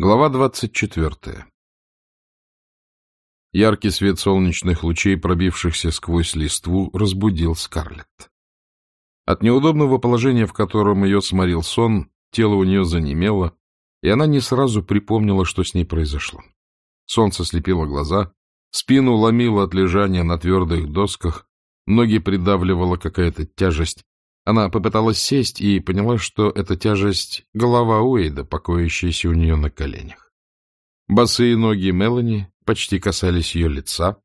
Глава двадцать четвертая Яркий свет солнечных лучей, пробившихся сквозь листву, разбудил Скарлетт. От неудобного положения, в котором ее сморил сон, тело у нее занемело, и она не сразу припомнила, что с ней произошло. Солнце слепило глаза, спину ломило от лежания на твердых досках, ноги придавливала какая-то тяжесть. Она попыталась сесть и поняла, что эта тяжесть — голова Уэйда, покоящаяся у нее на коленях. Босые ноги Мелани почти касались ее лица.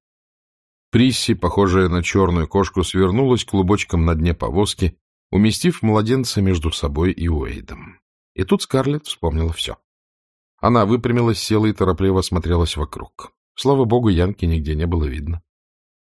Присси, похожая на черную кошку, свернулась клубочком на дне повозки, уместив младенца между собой и Уэйдом. И тут Скарлетт вспомнила все. Она выпрямилась, села и торопливо смотрелась вокруг. Слава богу, Янки нигде не было видно.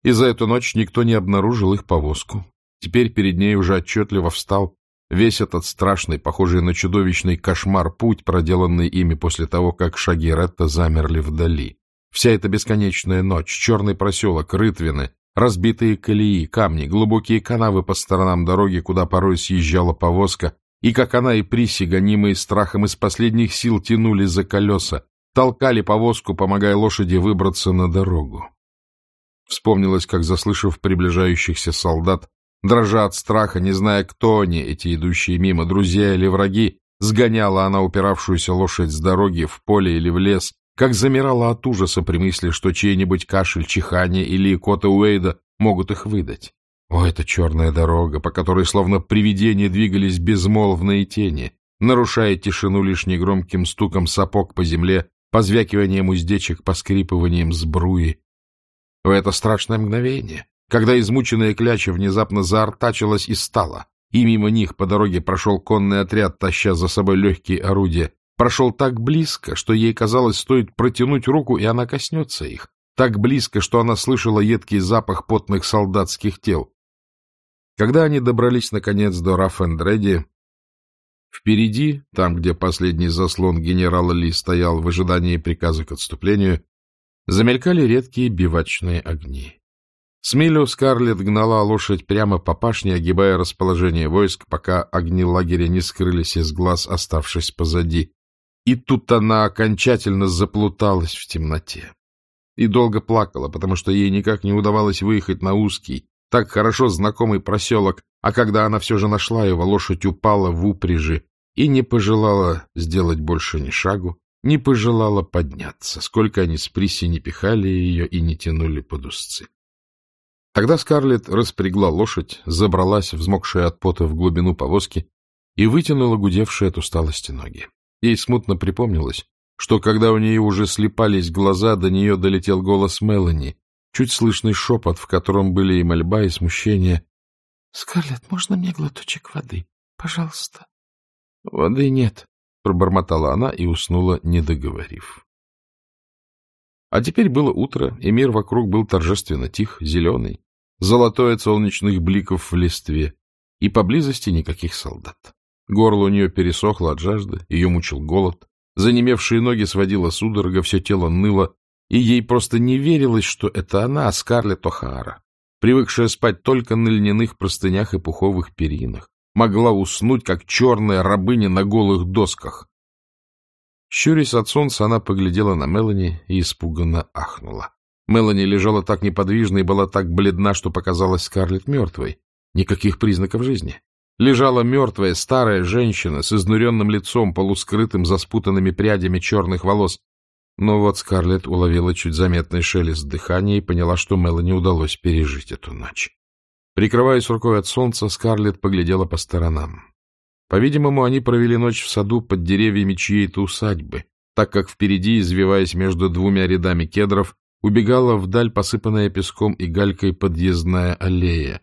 И за эту ночь никто не обнаружил их повозку. Теперь перед ней уже отчетливо встал весь этот страшный, похожий на чудовищный кошмар, путь, проделанный ими после того, как шаги Ретта замерли вдали. Вся эта бесконечная ночь, черный проселок, рытвины, разбитые колеи, камни, глубокие канавы по сторонам дороги, куда порой съезжала повозка, и как она и Приси, гонимые страхом из последних сил, тянули за колеса, толкали повозку, помогая лошади выбраться на дорогу. Вспомнилось, как, заслышав приближающихся солдат, дрожа от страха, не зная, кто они, эти идущие мимо, друзья или враги, сгоняла она упиравшуюся лошадь с дороги в поле или в лес, как замирала от ужаса при мысли, что чей-нибудь кашель, чихание или кота Уэйда могут их выдать. О, это черная дорога, по которой словно привидения двигались безмолвные тени, нарушая тишину лишь негромким стуком сапог по земле, позвякиванием уздечек, поскрипыванием сбруи. В это страшное мгновение, когда измученная кляча внезапно заортачилась и стала, и мимо них по дороге прошел конный отряд, таща за собой легкие орудия, прошел так близко, что ей казалось, стоит протянуть руку, и она коснется их, так близко, что она слышала едкий запах потных солдатских тел. Когда они добрались, наконец, до Раффендреди, впереди, там, где последний заслон генерала Ли стоял в ожидании приказа к отступлению, замелькали редкие бивачные огни. С милю Скарлетт гнала лошадь прямо по пашне, огибая расположение войск, пока огни лагеря не скрылись из глаз, оставшись позади. И тут она окончательно заплуталась в темноте. И долго плакала, потому что ей никак не удавалось выехать на узкий, так хорошо знакомый проселок, а когда она все же нашла его, лошадь упала в упряжи и не пожелала сделать больше ни шагу, не пожелала подняться, сколько они с Приси не пихали ее и не тянули под узцы. Тогда Скарлетт распрягла лошадь, забралась, взмокшая от пота в глубину повозки, и вытянула гудевшие от усталости ноги. Ей смутно припомнилось, что когда у нее уже слепались глаза, до нее долетел голос Мелани, чуть слышный шепот, в котором были и мольба, и смущение. — Скарлетт, можно мне глоточек воды? Пожалуйста. — Воды нет, — пробормотала она и уснула, не договорив. А теперь было утро, и мир вокруг был торжественно тих, зеленый, золотой от солнечных бликов в листве, и поблизости никаких солдат. Горло у нее пересохло от жажды, ее мучил голод. Занемевшие ноги сводила судорога, все тело ныло, и ей просто не верилось, что это она, Скарлетт О'Хара, привыкшая спать только на льняных простынях и пуховых перинах, могла уснуть, как черная рабыня на голых досках. Щурясь от солнца, она поглядела на Мелани и испуганно ахнула. Мелани лежала так неподвижно и была так бледна, что показалась Скарлетт мертвой. Никаких признаков жизни лежала мертвая старая женщина с изнуренным лицом, полускрытым за спутанными прядями черных волос. Но вот Скарлетт уловила чуть заметный шелест дыхания и поняла, что Мелани удалось пережить эту ночь. Прикрываясь рукой от солнца, Скарлетт поглядела по сторонам. По-видимому, они провели ночь в саду под деревьями чьей-то усадьбы, так как впереди, извиваясь между двумя рядами кедров, убегала вдаль посыпанная песком и галькой подъездная аллея,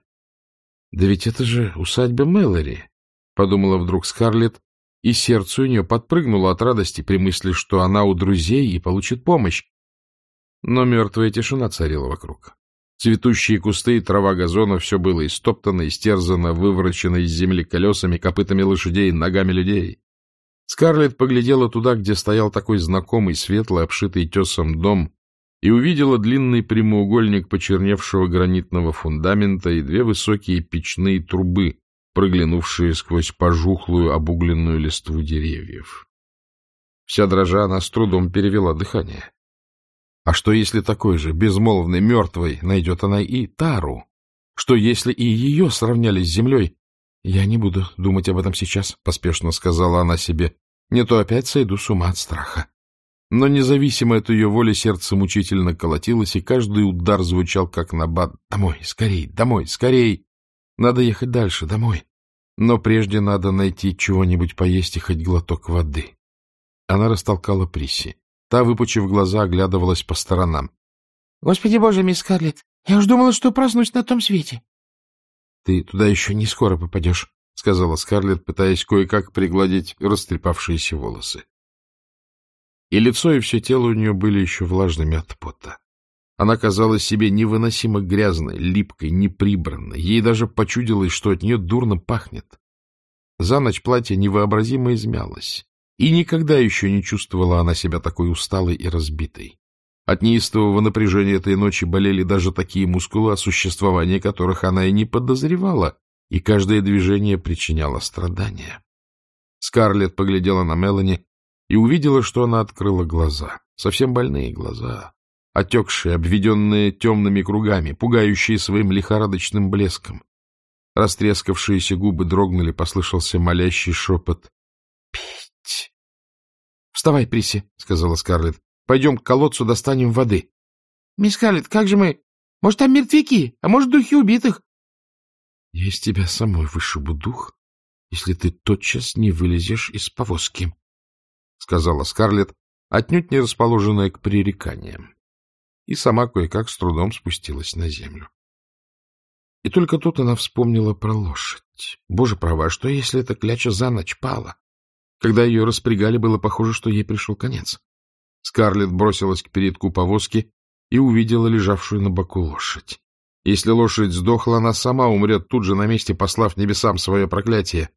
да ведь это же усадьба Мэлори, — подумала вдруг Скарлетт, и сердце у нее подпрыгнуло от радости при мысли, что она у друзей и получит помощь. Но мертвая тишина царила вокруг. Цветущие кусты и трава газона все было истоптано, истерзано, выворочено из земли колесами, копытами лошадей, ногами людей. Скарлетт поглядела туда, где стоял такой знакомый, светлый, обшитый тесом дом, и увидела длинный прямоугольник почерневшего гранитного фундамента и две высокие печные трубы, проглянувшие сквозь пожухлую обугленную листву деревьев. Вся дрожа она с трудом перевела дыхание. А что, если такой же, безмолвный, мертвый, найдет она и Тару? Что, если и ее сравняли с землей? Я не буду думать об этом сейчас, — поспешно сказала она себе. Не то опять сойду с ума от страха. Но независимо от ее воли сердце мучительно колотилось, и каждый удар звучал как набат. «Домой, скорей, домой, скорей! Надо ехать дальше, домой. Но прежде надо найти чего-нибудь поесть и хоть глоток воды». Она растолкала Присси. Та, выпучив глаза, оглядывалась по сторонам. — Господи боже, мисс Карлетт, я уж думала, что проснусь на том свете. — Ты туда еще не скоро попадешь, — сказала Скарлетт, пытаясь кое-как пригладить растрепавшиеся волосы. И лицо, и все тело у нее были еще влажными от пота. Она казалась себе невыносимо грязной, липкой, неприбранной. Ей даже почудилось, что от нее дурно пахнет. За ночь платье невообразимо измялось. И никогда еще не чувствовала она себя такой усталой и разбитой. От неистового напряжения этой ночи болели даже такие мускулы, о существовании которых она и не подозревала, и каждое движение причиняло страдания. Скарлетт поглядела на Мелани и увидела, что она открыла глаза. Совсем больные глаза, отекшие, обведенные темными кругами, пугающие своим лихорадочным блеском. Растрескавшиеся губы дрогнули, послышался молящий шепот. Вставай, Приси, — сказала Скарлетт. — Пойдем к колодцу, достанем воды. — Мисс Скарлетт, как же мы? Может, там мертвяки, а может, духи убитых? — Я из тебя самой вышибу дух, если ты тотчас не вылезешь из повозки, — сказала Скарлетт, отнюдь не расположенная к пререканиям. И сама кое-как с трудом спустилась на землю. И только тут она вспомнила про лошадь. Боже права, что если эта кляча за ночь пала? Когда ее распрягали, было похоже, что ей пришел конец. Скарлетт бросилась к передку повозки и увидела лежавшую на боку лошадь. Если лошадь сдохла, она сама умрет тут же на месте, послав небесам свое проклятие.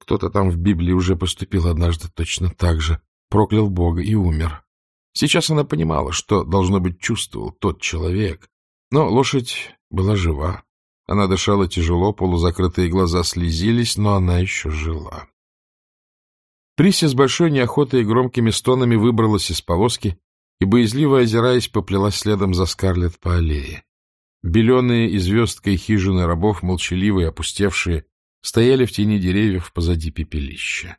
Кто-то там в Библии уже поступил однажды точно так же, проклял Бога и умер. Сейчас она понимала, что, должно быть, чувствовал тот человек. Но лошадь была жива. Она дышала тяжело, полузакрытые глаза слезились, но она еще жила. Прися с большой неохотой и громкими стонами выбралась из повозки и, боязливо озираясь, поплелась следом за Скарлетт по аллее. Беленые и звездкой хижины рабов, молчаливые, опустевшие, стояли в тени деревьев позади пепелища.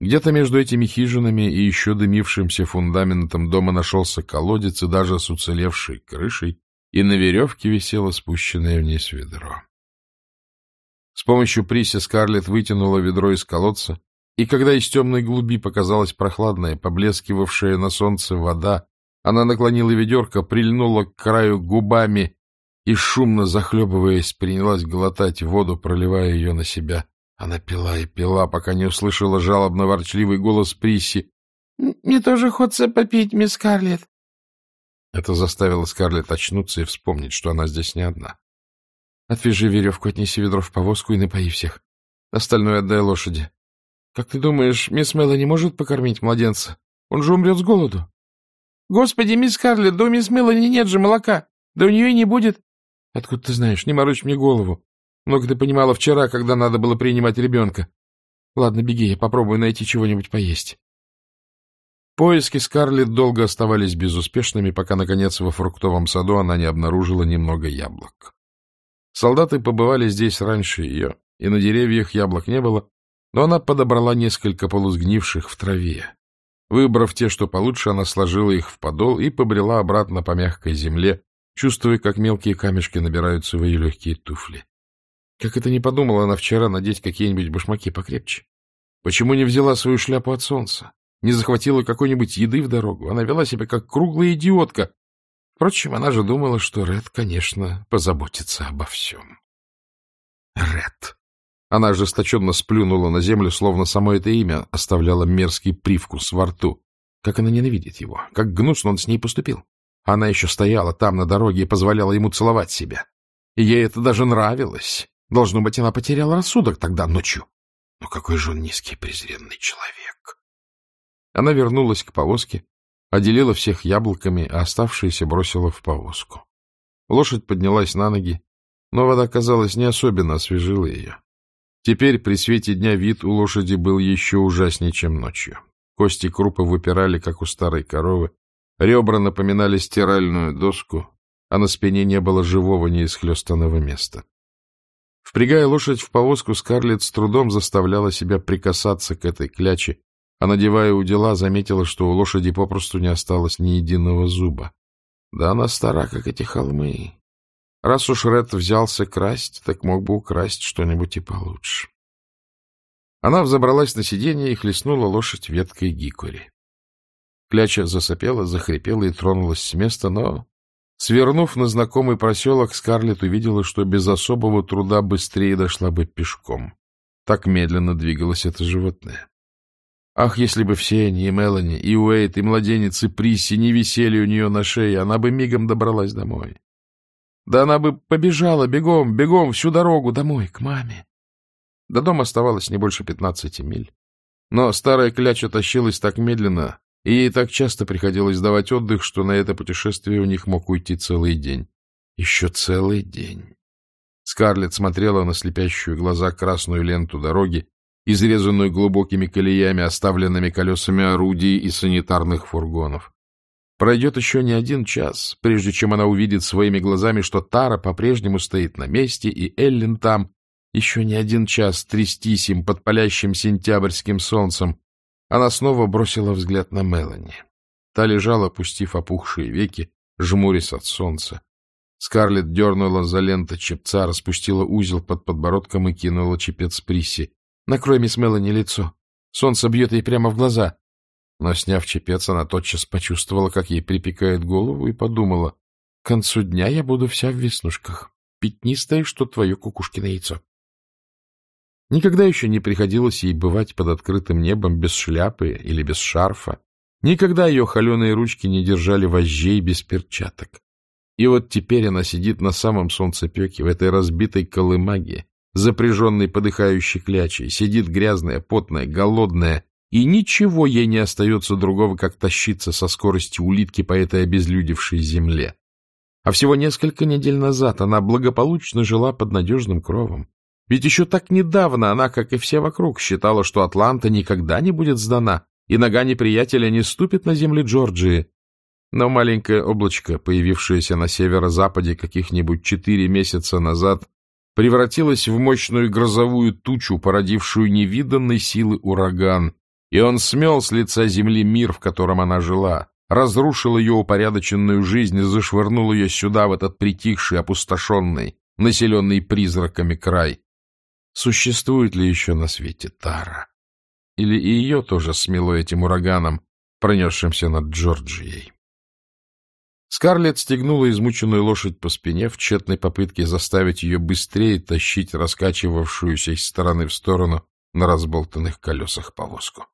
Где-то между этими хижинами и еще дымившимся фундаментом дома нашелся колодец и даже с уцелевшей крышей, и на веревке висело спущенное вниз ведро. С помощью Приси Скарлетт вытянула ведро из колодца и когда из темной глуби показалась прохладная, поблескивавшая на солнце вода, она наклонила ведерко, прильнула к краю губами и, шумно захлебываясь, принялась глотать воду, проливая ее на себя. Она пила и пила, пока не услышала жалобно-ворчливый голос Приси. — Мне тоже хочется попить, мисс Скарлетт. Это заставило Скарлетт очнуться и вспомнить, что она здесь не одна. — Отвяжи веревку, отнеси ведро в повозку и напои всех. Остальное отдай лошади. — Как ты думаешь, мисс Мелани может покормить младенца? Он же умрет с голоду. — Господи, мисс Карлетт, да у мисс Мелани нет же молока. Да у нее и не будет. — Откуда ты знаешь? Не морочь мне голову. Много ты понимала вчера, когда надо было принимать ребенка. Ладно, беги, я попробую найти чего-нибудь поесть. Поиски Скарлетт долго оставались безуспешными, пока, наконец, во фруктовом саду она не обнаружила немного яблок. Солдаты побывали здесь раньше ее, и на деревьях яблок не было, но она подобрала несколько полусгнивших в траве. Выбрав те, что получше, она сложила их в подол и побрела обратно по мягкой земле, чувствуя, как мелкие камешки набирают свои легкие туфли. Как это не подумала она вчера надеть какие-нибудь башмаки покрепче? Почему не взяла свою шляпу от солнца? Не захватила какой-нибудь еды в дорогу? Она вела себя как круглая идиотка. Впрочем, она же думала, что Ред, конечно, позаботится обо всем. Ред. Она ожесточенно сплюнула на землю, словно само это имя оставляло мерзкий привкус во рту. Как она ненавидит его, как гнусно он с ней поступил. Она еще стояла там на дороге и позволяла ему целовать себя. И ей это даже нравилось. Должно быть, она потеряла рассудок тогда ночью. Но какой же он низкий презренный человек. Она вернулась к повозке, отделила всех яблоками, а оставшиеся бросила в повозку. Лошадь поднялась на ноги, но вода, казалось, не особенно освежила ее. Теперь при свете дня вид у лошади был еще ужаснее, чем ночью. кости крупа выпирали, как у старой коровы, ребра напоминали стиральную доску, а на спине не было живого неисхлестанного места. Впрягая лошадь в повозку, Скарлетт с трудом заставляла себя прикасаться к этой кляче, а, надевая удила, заметила, что у лошади попросту не осталось ни единого зуба. Да она стара, как эти холмы. Раз уж Ред взялся красть, так мог бы украсть что-нибудь и получше. Она взобралась на сиденье и хлестнула лошадь веткой гикори. Кляча засопела, захрипела и тронулась с места, но, свернув на знакомый проселок, Скарлетт увидела, что без особого труда быстрее дошла бы пешком. Так медленно двигалось это животное. Ах, если бы все они, и Мелани, и Уэйт, и младенец, и Присси не висели у нее на шее, она бы мигом добралась домой. Да она бы побежала бегом, бегом всю дорогу домой, к маме. До дома оставалось не больше пятнадцати миль. Но старая кляча тащилась так медленно, и ей так часто приходилось давать отдых, что на это путешествие у них мог уйти целый день. Еще целый день. Скарлетт смотрела на слепящую глаза красную ленту дороги, изрезанную глубокими колеями, оставленными колесами орудий и санитарных фургонов. Пройдет еще не один час, прежде чем она увидит своими глазами, что Тара по-прежнему стоит на месте, и Эллен там. Еще не один час трястись им под палящим сентябрьским солнцем. Она снова бросила взгляд на Мелани. Та лежала, опустив опухшие веки, жмурясь от солнца. Скарлетт дернула за лента чепца, распустила узел под подбородком и кинула чепец Приси. Накрой мисс Мелани лицо. Солнце бьет ей прямо в глаза. Но, сняв чепец, она тотчас почувствовала, как ей припекает голову, и подумала, к концу дня я буду вся в веснушках, пятнистая, что твое кукушкино яйцо. Никогда еще не приходилось ей бывать под открытым небом без шляпы или без шарфа. Никогда ее холеные ручки не держали вожжей без перчаток. И вот теперь она сидит на самом солнцепеке, в этой разбитой колымаге, запряженной подыхающей клячей, сидит грязная, потная, голодная, и ничего ей не остается другого, как тащиться со скоростью улитки по этой обезлюдевшей земле. А всего несколько недель назад она благополучно жила под надежным кровом. Ведь еще так недавно она, как и все вокруг, считала, что Атланта никогда не будет сдана, и нога неприятеля не ступит на земли Джорджии. Но маленькое облачко, появившееся на северо-западе каких-нибудь четыре месяца назад, превратилась в мощную грозовую тучу, породившую невиданной силы ураган, и он смел с лица земли мир, в котором она жила, разрушил ее упорядоченную жизнь и зашвырнул ее сюда, в этот притихший, опустошенный, населенный призраками край. Существует ли еще на свете Тара? Или и ее тоже смело этим ураганом, пронесшимся над Джорджией? Скарлетт стегнула измученную лошадь по спине в тщетной попытке заставить ее быстрее тащить раскачивавшуюся из стороны в сторону на разболтанных колесах повозку.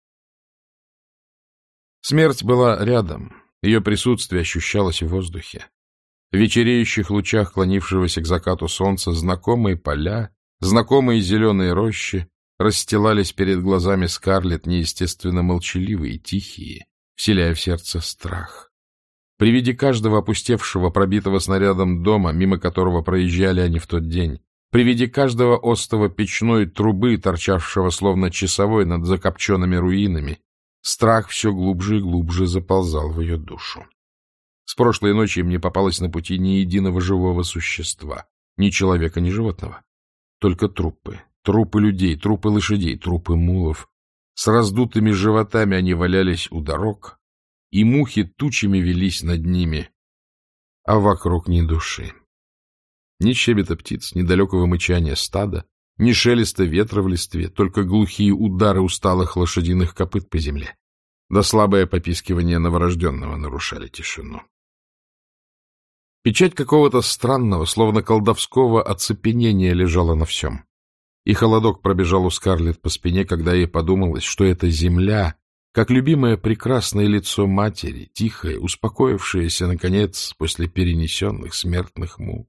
Смерть была рядом, ее присутствие ощущалось в воздухе. В вечереющих лучах клонившегося к закату солнца знакомые поля, знакомые зеленые рощи расстилались перед глазами Скарлетт неестественно молчаливые и тихие, вселяя в сердце страх. При виде каждого опустевшего, пробитого снарядом дома, мимо которого проезжали они в тот день, при виде каждого остова печной трубы, торчавшего словно часовой над закопченными руинами, страх все глубже и глубже заползал в ее душу. С прошлой ночи им не попалось на пути ни единого живого существа, ни человека, ни животного. Только трупы, трупы людей, трупы лошадей, трупы мулов. С раздутыми животами они валялись у дорог, и мухи тучами велись над ними, а вокруг ни души. Ни щебета птиц, ни далекого мычания стада, ни шелеста ветра в листве, только глухие удары усталых лошадиных копыт по земле. Да слабое попискивание новорожденного нарушали тишину. Печать какого-то странного, словно колдовского оцепенения лежала на всем. И холодок пробежал у Скарлетт по спине, когда ей подумалось, что эта земля как любимое прекрасное лицо матери, тихое, успокоившееся, наконец, после перенесенных смертных мук.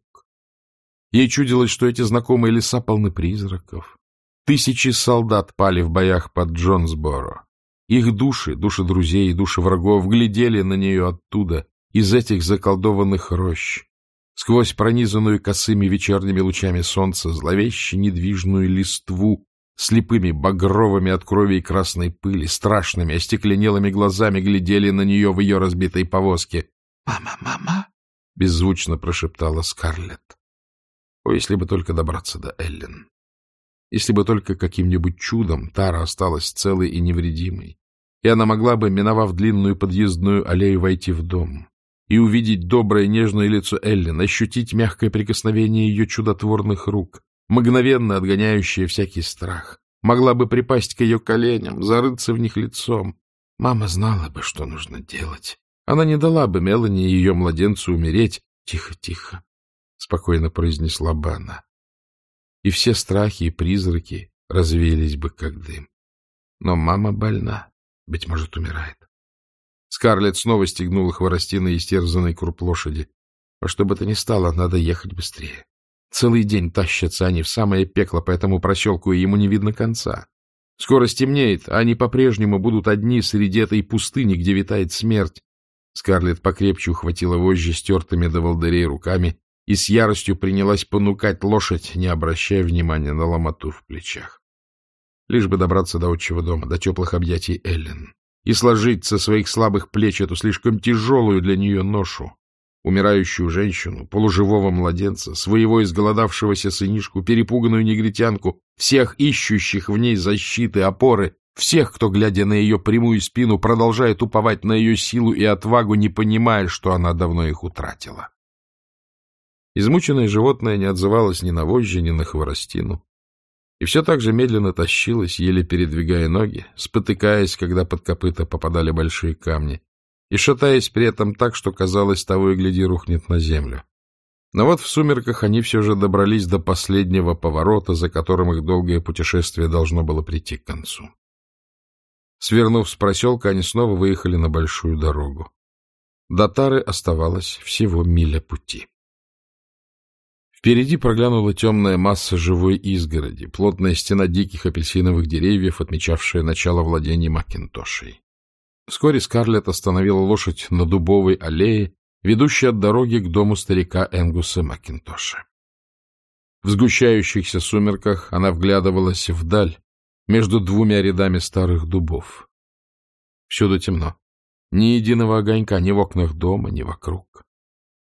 Ей чудилось, что эти знакомые леса полны призраков. Тысячи солдат пали в боях под Джонсборо. Их души, души друзей и души врагов, глядели на нее оттуда, из этих заколдованных рощ, сквозь пронизанную косыми вечерними лучами солнца, зловеще недвижную листву, слепыми, багровыми от крови и красной пыли, страшными, остекленелыми глазами глядели на нее в ее разбитой повозке. «Мама, мама!» — беззвучно прошептала Скарлетт. О, если бы только добраться до Эллен! Если бы только каким-нибудь чудом Тара осталась целой и невредимой, и она могла бы, миновав длинную подъездную аллею, войти в дом и увидеть доброе нежное лицо Эллен, ощутить мягкое прикосновение ее чудотворных рук, мгновенно отгоняющая всякий страх, могла бы припасть к ее коленям, зарыться в них лицом. Мама знала бы, что нужно делать. Она не дала бы Мелани и ее младенцу умереть. Тихо, тихо, — спокойно произнесла бы она. И все страхи и призраки развеялись бы, как дым. Но мама больна, быть может, умирает. Скарлетт снова стегнула хворостиной истерзанной круп лошади. Во что бы то ни стало, надо ехать быстрее. Целый день тащатся они в самое пекло по этому проселку, и ему не видно конца. Скоро стемнеет, а они по-прежнему будут одни среди этой пустыни, где витает смерть. Скарлетт покрепче ухватила вожжи стертыми до волдырей руками и с яростью принялась понукать лошадь, не обращая внимания на ломоту в плечах. Лишь бы добраться до отчего дома, до теплых объятий Эллен, и сложить со своих слабых плеч эту слишком тяжелую для нее ношу умирающую женщину, полуживого младенца, своего изголодавшегося сынишку, перепуганную негритянку, всех ищущих в ней защиты, опоры, всех, кто, глядя на ее прямую спину, продолжает уповать на ее силу и отвагу, не понимая, что она давно их утратила. Измученное животное не отзывалось ни на вожжи, ни на хворостину, и все так же медленно тащилось, еле передвигая ноги, спотыкаясь, когда под копыта попадали большие камни, и шатаясь при этом так, что, казалось, того и гляди, рухнет на землю. Но вот в сумерках они все же добрались до последнего поворота, за которым их долгое путешествие должно было прийти к концу. Свернув с проселка, они снова выехали на большую дорогу. До Тары оставалось всего миля пути. Впереди проглянула темная масса живой изгороди, плотная стена диких апельсиновых деревьев, отмечавшая начало владений Макинтошей. Вскоре Скарлетт остановила лошадь на дубовой аллее, ведущей от дороги к дому старика Энгуса Макинтоша. В сгущающихся сумерках она вглядывалась вдаль, между двумя рядами старых дубов. Всюду темно. Ни единого огонька ни в окнах дома, ни вокруг.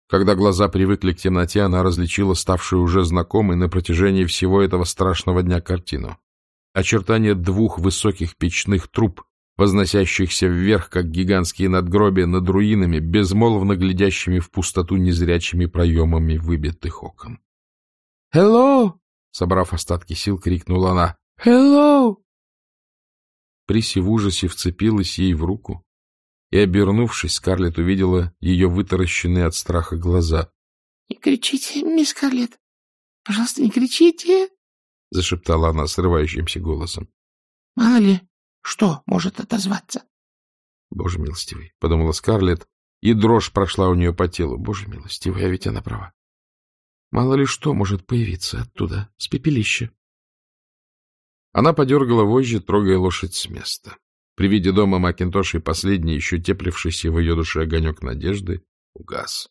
Когда глаза привыкли к темноте, она различила ставшую уже знакомой на протяжении всего этого страшного дня картину. Очертания двух высоких печных труб, возносящихся вверх, как гигантские надгробия над руинами, безмолвно глядящими в пустоту незрячими проемами выбитых окон. «Hello!» — собрав остатки сил, крикнула она. «Hello!» Приси в ужасе вцепилась ей в руку, и, обернувшись, Скарлетт увидела ее вытаращенные от страха глаза. — Не кричите, мисс Скарлетт! Пожалуйста, не кричите! — зашептала она срывающимся голосом. — Мало ли, что может отозваться? Боже милостивый, — подумала Скарлетт, и дрожь прошла у нее по телу. Боже милостивый, а ведь она права. Мало ли что может появиться оттуда, с пепелища. Она подергала вожжи, трогая лошадь с места. При виде дома Макинтоши последний, еще теплившийся в ее душе огонек надежды, угас.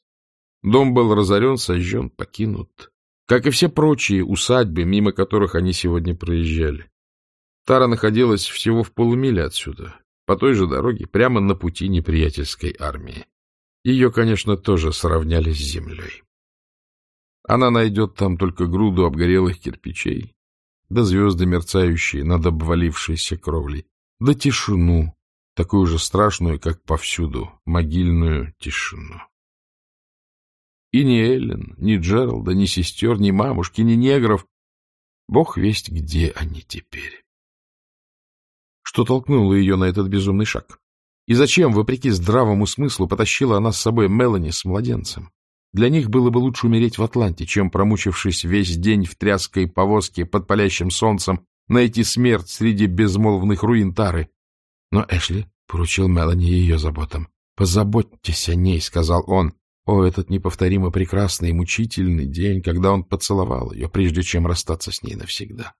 Дом был разорен, сожжен, покинут, как и все прочие усадьбы, мимо которых они сегодня проезжали. Тара находилась всего в полумиле отсюда, по той же дороге, прямо на пути неприятельской армии. Ее, конечно, тоже сравняли с землей. Она найдет там только груду обгорелых кирпичей, да звезды, мерцающие над обвалившейся кровлей, да тишину, такую же страшную, как повсюду, могильную тишину. И ни Эллен, ни Джералда, ни сестер, ни мамушки, ни негров, бог весть, где они теперь что толкнуло ее на этот безумный шаг. И зачем, вопреки здравому смыслу, потащила она с собой Мелани с младенцем? Для них было бы лучше умереть в Атланте, чем, промучившись весь день в тряской повозке под палящим солнцем, найти смерть среди безмолвных руин Тары. Но Эшли поручил Мелани ее заботам. «Позаботьтесь о ней», — сказал он. О, этот неповторимо прекрасный и мучительный день, когда он поцеловал ее, прежде чем расстаться с ней навсегда.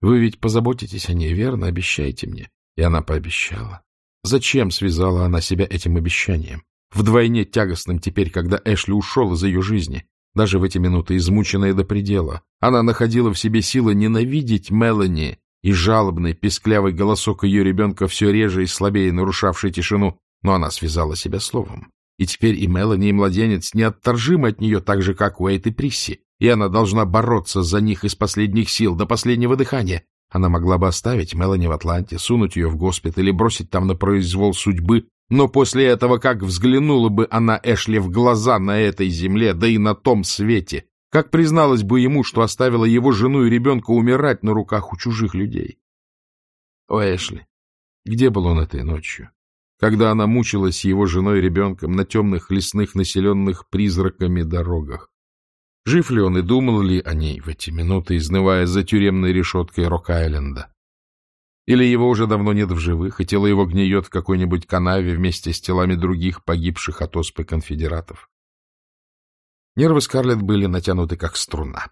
Вы ведь позаботитесь о ней, верно? Обещайте мне. И она пообещала. Зачем связала она себя этим обещанием? Вдвойне тягостным теперь, когда Эшли ушел из ее жизни. Даже в эти минуты, измученная до предела, она находила в себе силы ненавидеть Мелани и жалобный, песклявый голосок ее ребенка все реже и слабее нарушавший тишину, но она связала себя словом. И теперь и Мелани, и младенец неотторжимы от нее так же, как Уэйт и Присси, и она должна бороться за них из последних сил, до последнего дыхания. Она могла бы оставить Мелани в Атланте, сунуть ее в госпиталь и бросить там на произвол судьбы, но после этого как взглянула бы она Эшли в глаза на этой земле, да и на том свете, как призналась бы ему, что оставила его жену и ребенка умирать на руках у чужих людей? О, Эшли, где был он этой ночью? Когда она мучилась его женой и ребенком на темных лесных населенных призраками дорогах? Жив ли он и думал ли о ней в эти минуты, изнывая за тюремной решеткой Рок-Айленда? Или его уже давно нет в живых, и тело его гниет в какой-нибудь канаве вместе с телами других погибших от оспы конфедератов? Нервы Скарлетт были натянуты, как струна.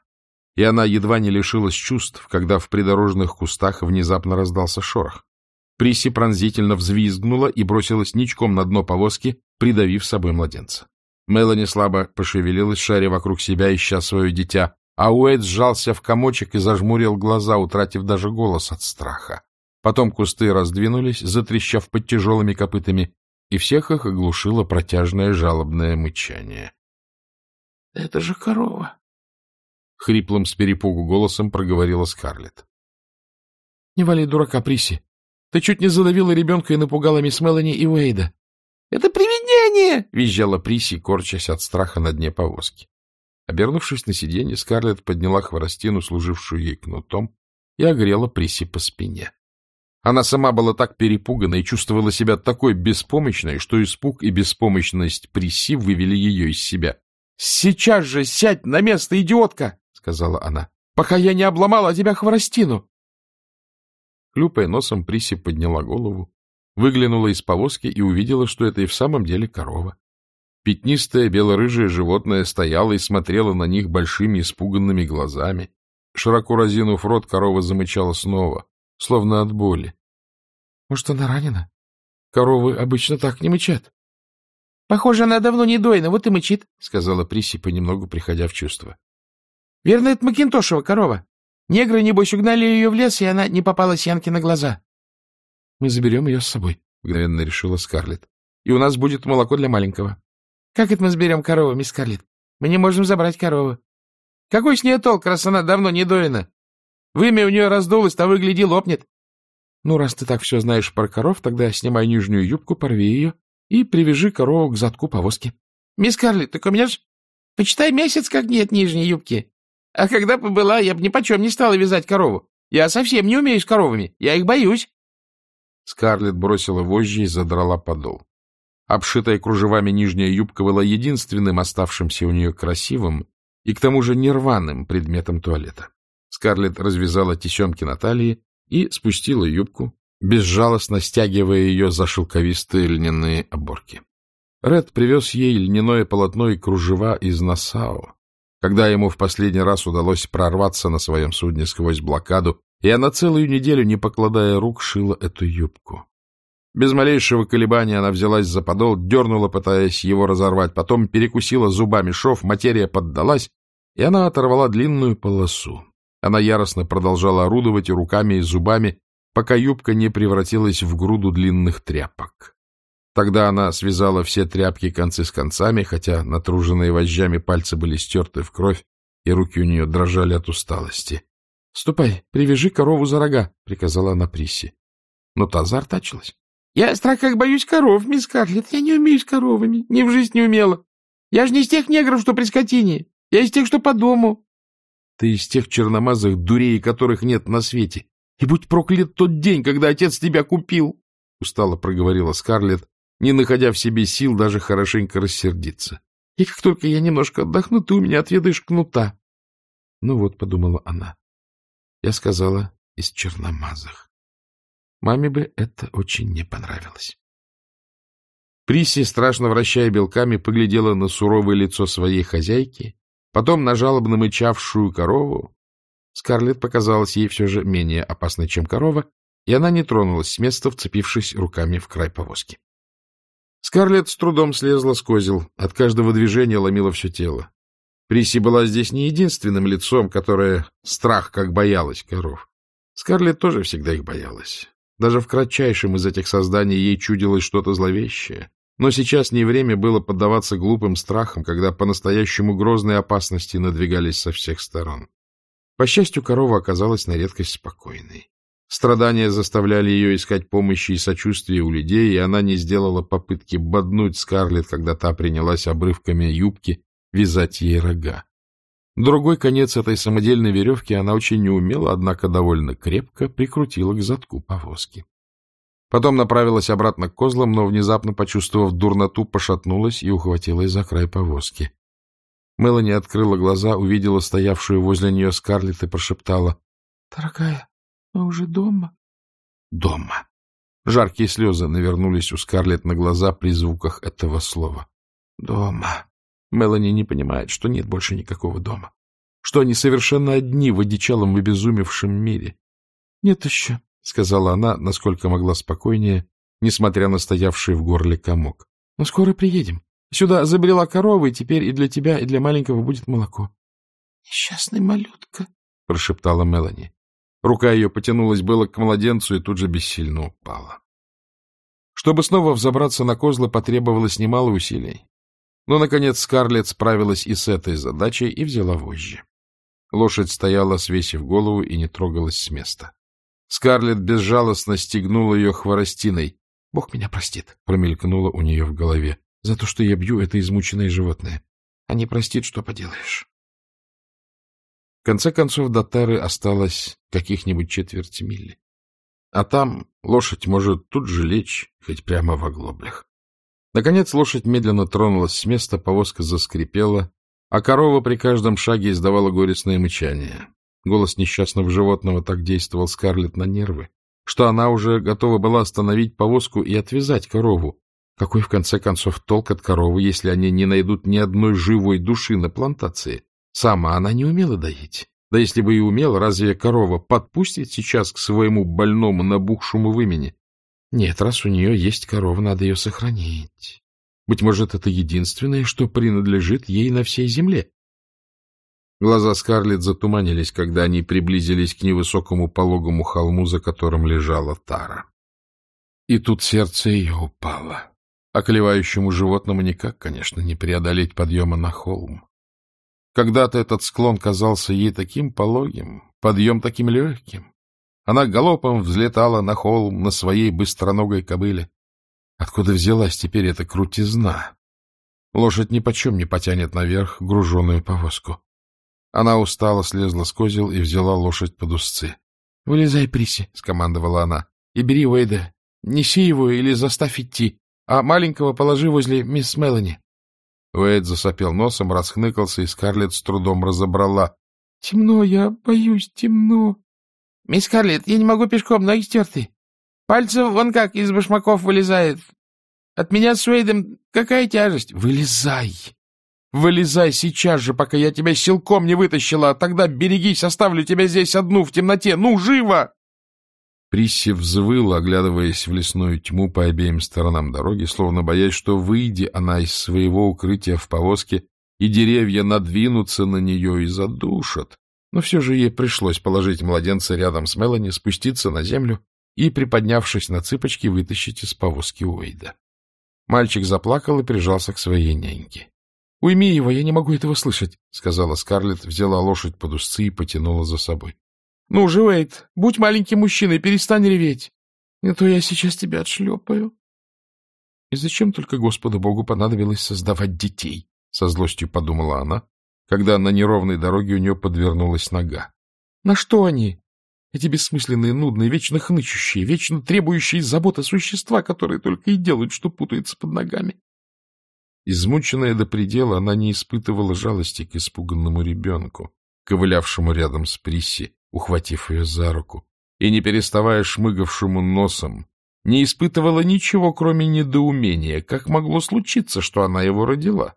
И она едва не лишилась чувств, когда в придорожных кустах внезапно раздался шорох. Приси пронзительно взвизгнула и бросилась ничком на дно повозки, придавив собой младенца. Мелани слабо пошевелилась, шаря вокруг себя, ища свое дитя, а Уэйд сжался в комочек и зажмурил глаза, утратив даже голос от страха. Потом кусты раздвинулись, затрещав под тяжелыми копытами, и всех их оглушило протяжное жалобное мычание. — Это же корова! — хриплым с перепугу голосом проговорила Скарлетт. — Не валяй дурака, Приси. Ты чуть не задавила ребенка и напугала мисс Мелани и Уэйда. — Это привидение! — визжала Приси, корчась от страха на дне повозки. Обернувшись на сиденье, Скарлетт подняла хворостину, служившую ей кнутом, и огрела Приси по спине. Она сама была так перепугана и чувствовала себя такой беспомощной, что испуг и беспомощность Приси вывели ее из себя. Сейчас же сядь на место, идиотка! — сказала она. — Пока я не обломала тебя хворостину. Хлюпая носом, Приси подняла голову, выглянула из повозки и увидела, что это и в самом деле корова. Пятнистое бело-рыжее животное стояло и смотрело на них большими испуганными глазами. Широко разинув рот, корова замычала снова, словно от боли. — Может, она ранена? Коровы обычно так не мычат. Похоже, она давно не дойна, вот и мычит, — сказала Приси, понемногу приходя в чувство. — Верно, это Макинтошева корова. Негры, небось, угнали ее в лес, и она не попала Янке на глаза. — Мы заберем ее с собой, — мгновенно решила Скарлетт. — И у нас будет молоко для маленького. — Как это мы заберем корову, мисс Скарлетт? Мы не можем забрать корову. Какой с нее толк, раз она давно не доина? Вымя у нее раздулось, того и гляди, лопнет. — Ну, раз ты так все знаешь про коров, тогда снимай нижнюю юбку, порви ее и привяжи корову к задку повозки. — Мисс Карлетт, так у меня ж, почитай, месяц как нет нижней юбки. А когда бы была, я бы ни почем не стала вязать корову. Я совсем не умею с коровами, я их боюсь. Скарлетт бросила вожжи и задрала подол. Обшитая кружевами нижняя юбка была единственным оставшимся у нее красивым и к тому же нерваным предметом туалета. Скарлетт развязала тесемки на талии и спустила юбку, безжалостно стягивая ее за шелковистые льняные оборки. Ред привез ей льняное полотно и кружева из Насао, когда ему в последний раз удалось прорваться на своем судне сквозь блокаду, и она целую неделю, не покладая рук, шила эту юбку. Без малейшего колебания она взялась за подол, дернула, пытаясь его разорвать, потом перекусила зубами шов, материя поддалась, и она оторвала длинную полосу. Она яростно продолжала орудовать руками и зубами, пока юбка не превратилась в груду длинных тряпок. Тогда она связала все тряпки концы с концами, хотя натруженные вожжами пальцы были стерты в кровь, и руки у нее дрожали от усталости. — Ступай, привяжи корову за рога, — приказала она Присси. Но та заортачилась. — Я страх как боюсь коров, мисс Карлетт. Я не умею с коровами. Ни в жизнь не умела. Я же не из тех негров, что при скотине. Я из тех, что по дому. — Ты из тех черномазых дурей, которых нет на свете. И будь проклят тот день, когда отец тебя купил, — устало проговорила Скарлетт, не находя в себе сил даже хорошенько рассердиться. — И как только я немножко отдохну, ты у меня отведаешь кнута. Ну вот, — подумала она, — я сказала из черномазых. Маме бы это очень не понравилось. Приси, страшно вращая белками, поглядела на суровое лицо своей хозяйки, потом на жалобно мычавшую корову, Скарлетт показалась ей все же менее опасной, чем корова, и она не тронулась с места, вцепившись руками в край повозки. Скарлетт с трудом слезла с козел, от каждого движения ломило все тело. Приси была здесь не единственным лицом, которое страх как боялась коров. Скарлетт тоже всегда их боялась. Даже в кратчайшем из этих созданий ей чудилось что-то зловещее. Но сейчас не время было поддаваться глупым страхам, когда по-настоящему грозные опасности надвигались со всех сторон. По счастью, корова оказалась на редкость спокойной. Страдания заставляли ее искать помощи и сочувствия у людей, и она не сделала попытки боднуть Скарлетт, когда та принялась обрывками юбки вязать ей рога. Другой конец этой самодельной веревки она очень неумело, однако довольно крепко прикрутила к задку повозки. Потом направилась обратно к козлам, но, внезапно почувствовав дурноту, пошатнулась и ухватилась за край повозки. Мелани открыла глаза, увидела стоявшую возле нее Скарлетт и прошептала. — Дорогая, мы уже дома? — Дома. Жаркие слезы навернулись у Скарлетт на глаза при звуках этого слова. — Дома. Мелани не понимает, что нет больше никакого дома, что они совершенно одни в одичалом и обезумевшем мире. — Нет еще, — сказала она, насколько могла спокойнее, несмотря на стоявший в горле комок. — Но скоро приедем. Сюда забрела корова, и теперь и для тебя, и для маленького будет молоко. — Несчастный малютка, — прошептала Мелани. Рука ее потянулась было к младенцу и тут же бессильно упала. Чтобы снова взобраться на козлы, потребовалось немало усилий. Но, наконец, Скарлетт справилась и с этой задачей и взяла вожжи. Лошадь стояла, свесив голову, и не трогалась с места. Скарлетт безжалостно стегнула ее хворостиной. — Бог меня простит, — промелькнуло у нее в голове, — за то, что я бью это измученное животное. А не простит, что поделаешь. В конце концов, до Тары осталось каких-нибудь четверть мили. А там лошадь может тут же лечь, хоть прямо в оглоблях. Наконец лошадь медленно тронулась с места, повозка заскрипела, а корова при каждом шаге издавала горестное мычание. Голос несчастного животного так действовал Скарлетт на нервы, что она уже готова была остановить повозку и отвязать корову. Какой, в конце концов, толк от коровы, если они не найдут ни одной живой души на плантации? Сама она не умела доить. Да если бы и умела, разве корова подпустит сейчас к своему больному набухшему вымени? Нет, раз у нее есть корова, надо ее сохранить. Быть может, это единственное, что принадлежит ей на всей земле. Глаза Скарлетт затуманились, когда они приблизились к невысокому пологому холму, за которым лежала Тара. И тут сердце ее упало. Оклевающему животному никак, конечно, не преодолеть подъема на холм. Когда-то этот склон казался ей таким пологим, подъем таким легким. Она галопом взлетала на холм на своей быстроногой кобыле. Откуда взялась теперь эта крутизна? Лошадь ни почем не потянет наверх груженную повозку. Она устало слезла с козел и взяла лошадь под узцы. — Вылезай, Приси, — скомандовала она, — и бери Уэйда. Неси его или заставь идти, а маленького положи возле мисс Мелани. Уэйд засопел носом, расхныкался, и Скарлетт с трудом разобрала. — Темно, я боюсь, темно. — Мисс Скарлетт, я не могу пешком, ноги стерты. Пальцы вон как из башмаков вылезает. От меня с Уэйдом какая тяжесть? — Вылезай! Вылезай сейчас же, пока я тебя силком не вытащила, а тогда берегись, оставлю тебя здесь одну в темноте. Ну, живо! Присси взвыла, оглядываясь в лесную тьму по обеим сторонам дороги, словно боясь, что, выйди она из своего укрытия в повозке, и деревья надвинутся на нее и задушат. Но все же ей пришлось положить младенца рядом с Мелани, спуститься на землю и, приподнявшись на цыпочки, вытащить из повозки Уэйда. Мальчик заплакал и прижался к своей няньке. — Уйми его, я не могу этого слышать, — сказала Скарлетт, взяла лошадь под узцы и потянула за собой. Ну же, Уэйд, будь маленьким мужчиной, перестань реветь. Не то я сейчас тебя отшлепаю. И зачем только Господу Богу понадобилось создавать детей? Со злостью подумала она, когда на неровной дороге у нее подвернулась нога. На что они? Эти бессмысленные, нудные, вечно хнычущие, вечно требующие заботы существа, которые только и делают, что путаются под ногами. Измученная до предела, она не испытывала жалости к испуганному ребенку, ковылявшему рядом с Присси, ухватив ее за руку, и, не переставая шмыгавшему носом, не испытывала ничего, кроме недоумения, как могло случиться, что она его родила.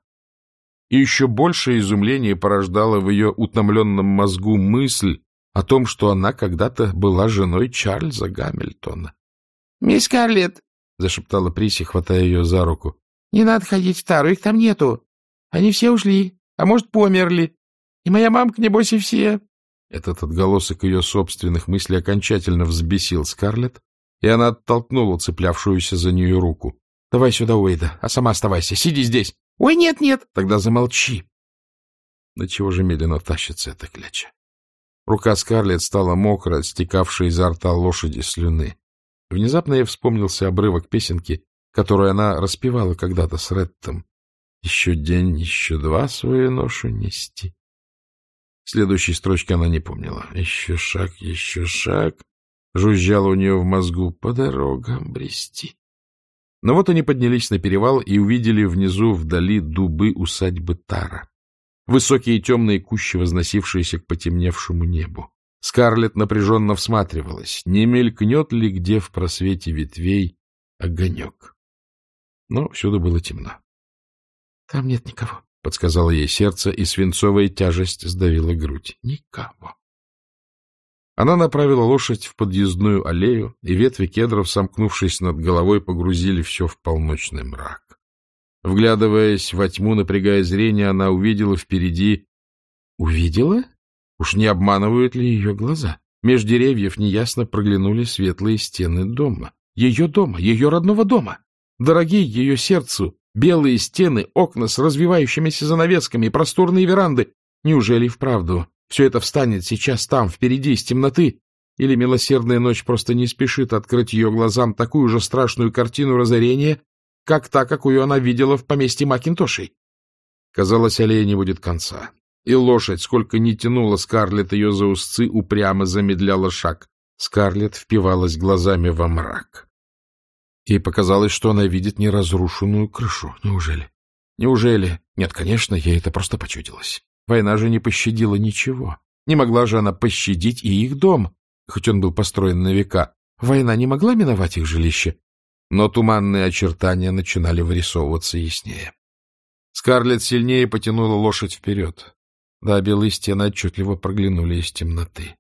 И еще большее изумление порождало в ее утомленном мозгу мысль о том, что она когда-то была женой Чарльза Гамильтона. — Мисс Карлетт, — зашептала Приси, хватая ее за руку, — не надо ходить в Тару, их там нету. Они все ушли, а может, померли. И моя мамка, небось, и все. Этот отголосок ее собственных мыслей окончательно взбесил Скарлетт, и она оттолкнула цеплявшуюся за нее руку. — Давай сюда, Уэйда, а сама оставайся, сиди здесь. — Ой, нет, нет. — Тогда замолчи. На чего же медленно тащится эта кляча? Рука Скарлетт стала мокрая от стекавшей изо рта лошади слюны. Внезапно ей вспомнился обрывок песенки, которую она распевала когда-то с Реттом. «Еще день, еще два свою ношу нести». Следующей строчки она не помнила. «Еще шаг, еще шаг», жужжало у нее в мозгу, «по дорогам брести». Но вот они поднялись на перевал и увидели внизу вдали дубы усадьбы Тара. Высокие темные кущи, возносившиеся к потемневшему небу. Скарлетт напряженно всматривалась, не мелькнет ли где в просвете ветвей огонек. Но всюду было темно. — Там нет никого, — подсказало ей сердце, и свинцовая тяжесть сдавила грудь. — Никого. Она направила лошадь в подъездную аллею, и ветви кедров, сомкнувшись над головой, погрузили все в полночный мрак. Вглядываясь во тьму, напрягая зрение, она увидела впереди... Увидела? Уж не обманывают ли ее глаза? Меж деревьев неясно проглянули светлые стены дома. Ее дома, ее родного дома. Дорогие ее сердцу, белые стены, окна с развивающимися занавесками, просторные веранды. Неужели вправду все это встанет сейчас там, впереди, из темноты? Или милосердная ночь просто не спешит открыть ее глазам такую же страшную картину разорения, как та, какую она видела в поместье Макинтошей? Казалось, аллея не будет конца. И лошадь, сколько ни тянула Скарлетт ее за узцы, упрямо замедляла шаг. Скарлетт впивалась глазами во мрак. Ей показалось, что она видит неразрушенную крышу. Неужели? Неужели? Нет, конечно, ей это просто почудилось. Война же не пощадила ничего. Не могла же она пощадить и их дом, хоть он был построен на века. Война не могла миновать их жилище. Но туманные очертания начинали вырисовываться яснее. Скарлетт сильнее потянула лошадь вперед. Да, белые стены отчетливо проглянули из темноты.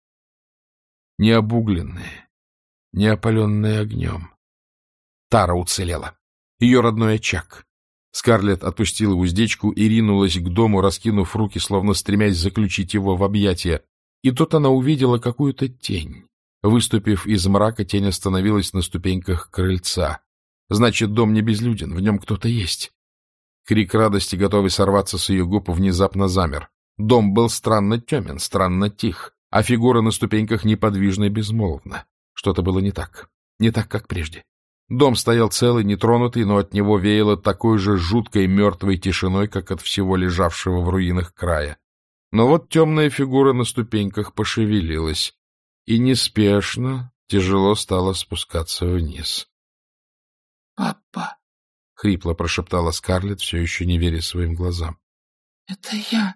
Не обугленные, не опаленные огнем. Тара уцелела. Ее родной очаг. Скарлетт отпустила уздечку и ринулась к дому, раскинув руки, словно стремясь заключить его в объятия. И тут она увидела какую-то тень. Выступив из мрака, тень остановилась на ступеньках крыльца. Значит, дом не безлюден, в нем кто-то есть. Крик радости, готовый сорваться с ее губ, внезапно замер. Дом был странно темен, странно тих, а фигура на ступеньках неподвижна и безмолвна. Что-то было не так. Не так, как прежде. Дом стоял целый, нетронутый, но от него веяло такой же жуткой мертвой тишиной, как от всего лежавшего в руинах края. Но вот темная фигура на ступеньках пошевелилась, и неспешно, тяжело стала спускаться вниз. — Папа! — хрипло прошептала Скарлетт, все еще не веря своим глазам. — Это я!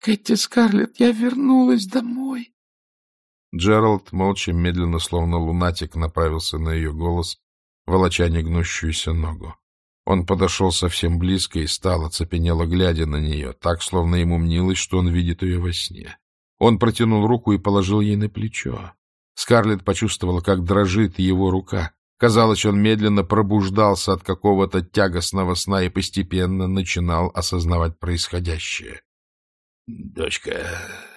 Кэти Скарлетт, я вернулась домой! Джеральд молча, медленно, словно лунатик, направился на ее голос, волоча негнущуюся ногу. Он подошел совсем близко и стал, оцепенело глядя на нее, так, словно ему мнилось, что он видит ее во сне. Он протянул руку и положил ей на плечо. Скарлетт почувствовала, как дрожит его рука. Казалось, он медленно пробуждался от какого-то тягостного сна и постепенно начинал осознавать происходящее. — Дочка,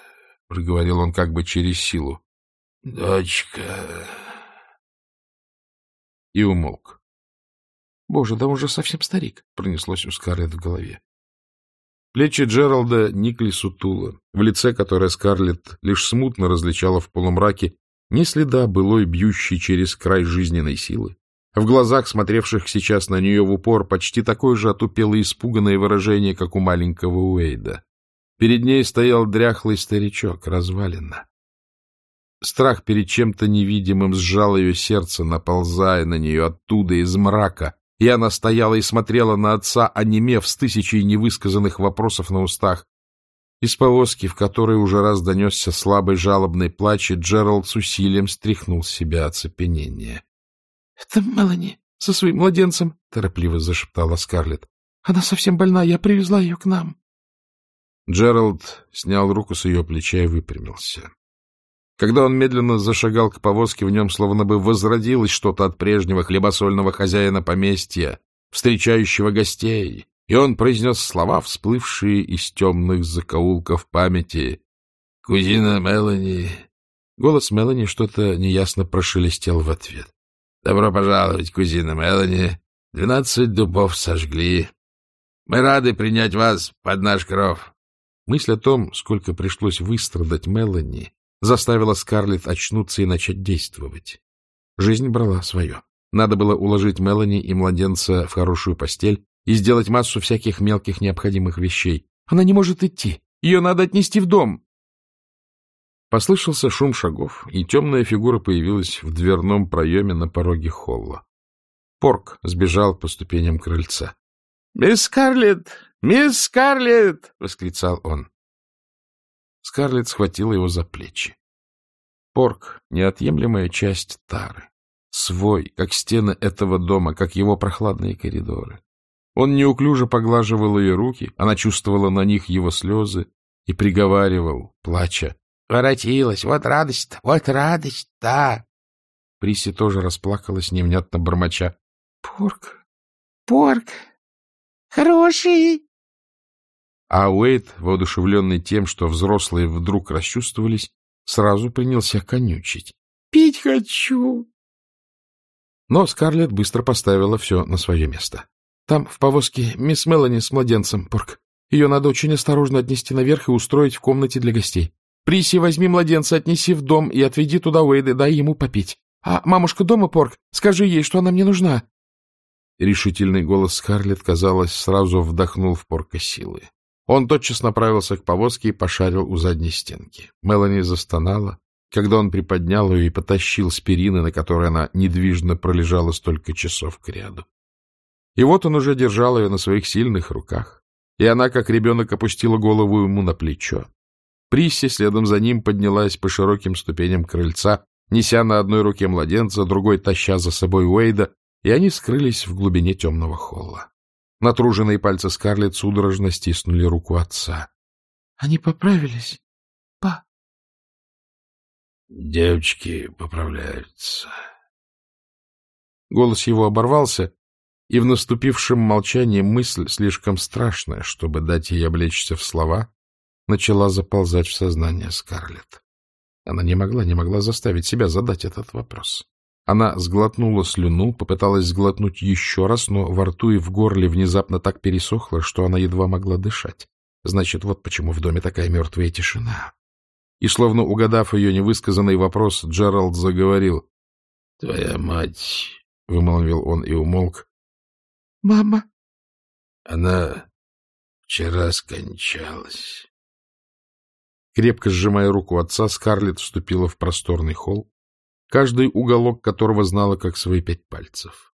— проговорил он как бы через силу, — дочка и умолк. — Боже, да он же совсем старик! — пронеслось у Скарлетт в голове. Плечи Джералда никли сутуло, в лице, которое Скарлетт лишь смутно различала в полумраке, ни следа былой бьющей через край жизненной силы. В глазах, смотревших сейчас на нее в упор, почти такое же отупело испуганное выражение, как у маленького Уэйда. Перед ней стоял дряхлый старичок, развалина. Страх перед чем-то невидимым сжал ее сердце, наползая на нее оттуда, из мрака, и она стояла и смотрела на отца, онемев с тысячей невысказанных вопросов на устах. Из повозки, в которой уже раз донесся слабый жалобный плач, и Джеральд с усилием стряхнул с себя оцепенение. — Это Мелани со своим младенцем, — торопливо зашептала Скарлетт. — Она совсем больна, я привезла ее к нам. Джеральд снял руку с ее плеча и выпрямился. Когда он медленно зашагал к повозке, в нем словно бы возродилось что-то от прежнего хлебосольного хозяина поместья, встречающего гостей, и он произнес слова, всплывшие из темных закоулков памяти. — Кузина Мелани. Голос Мелани что-то неясно прошелестел в ответ. — Добро пожаловать, кузина Мелани. Двенадцать дубов сожгли. Мы рады принять вас под наш кров. Мысль о том, сколько пришлось выстрадать Мелани, заставила Скарлетт очнуться и начать действовать. Жизнь брала свое. Надо было уложить Мелани и младенца в хорошую постель и сделать массу всяких мелких необходимых вещей. Она не может идти. Ее надо отнести в дом. Послышался шум шагов, и темная фигура появилась в дверном проеме на пороге холла. Порк сбежал по ступеням крыльца. — Мисс Скарлетт! Мисс Скарлетт! — восклицал он. Скарлетт схватила его за плечи. Порк — неотъемлемая часть Тары. Свой, как стены этого дома, как его прохладные коридоры. Он неуклюже поглаживал ее руки, она чувствовала на них его слезы и приговаривал, плача. Воротилась, вот радость-то, вот радость-то. Приси тоже расплакалась, невнятно бормоча. — Порк, порк, хороший. А Уэйт, воодушевленный тем, что взрослые вдруг расчувствовались, сразу принялся конючить. — Пить хочу. Но Скарлетт быстро поставила все на свое место. — Там, в повозке, мисс Мелани с младенцем, Порк. Ее надо очень осторожно отнести наверх и устроить в комнате для гостей. Приси, возьми младенца, отнеси в дом и отведи туда Уэйда, дай ему попить. А мамушка дома, Порк, скажи ей, что она мне нужна. Решительный голос Скарлетт, казалось, сразу вдохнул в Порка силы. Он тотчас направился к повозке и пошарил у задней стенки. Мелани застонала, когда он приподнял ее и потащил с перины, на которой она недвижно пролежала столько часов к ряду. И вот он уже держал ее на своих сильных руках, и она, как ребенок, опустила голову ему на плечо. Присси следом за ним поднялась по широким ступеням крыльца, неся на одной руке младенца, другой таща за собой Уэйда, и они скрылись в глубине темного холла. Натруженные пальцы Скарлетт судорожно стиснули руку отца. — Они поправились, па? — Девочки поправляются. Голос его оборвался, и в наступившем молчании мысль, слишком страшная, чтобы дать ей облечься в слова, начала заползать в сознание Скарлетт. Она не могла, не могла заставить себя задать этот вопрос. Она сглотнула слюну, попыталась сглотнуть еще раз, но во рту и в горле внезапно так пересохло, что она едва могла дышать. Значит, вот почему в доме такая мертвая тишина. И, словно угадав ее невысказанный вопрос, Джеральд заговорил. — Твоя мать, — вымолвил он и умолк. — Мама. — Она вчера скончалась. Крепко сжимая руку отца, Скарлетт вступила в просторный холл, каждый уголок которого знала как свои пять пальцев.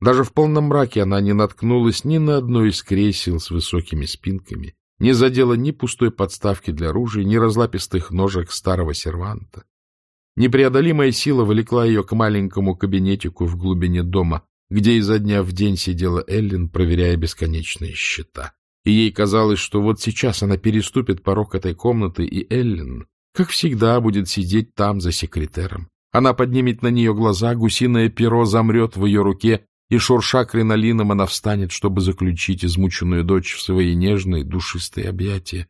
Даже в полном мраке она не наткнулась ни на одно из кресел с высокими спинками, не задела ни пустой подставки для ружей, ни разлапистых ножек старого серванта. Непреодолимая сила влекла ее к маленькому кабинетику в глубине дома, где изо дня в день сидела Эллен, проверяя бесконечные счета и ей казалось, что вот сейчас она переступит порог этой комнаты, и Эллен, как всегда, будет сидеть там за секретером. Она поднимет на нее глаза, гусиное перо замрет в ее руке, и, шурша кринолином, она встанет, чтобы заключить измученную дочь в свои нежные душистые объятия.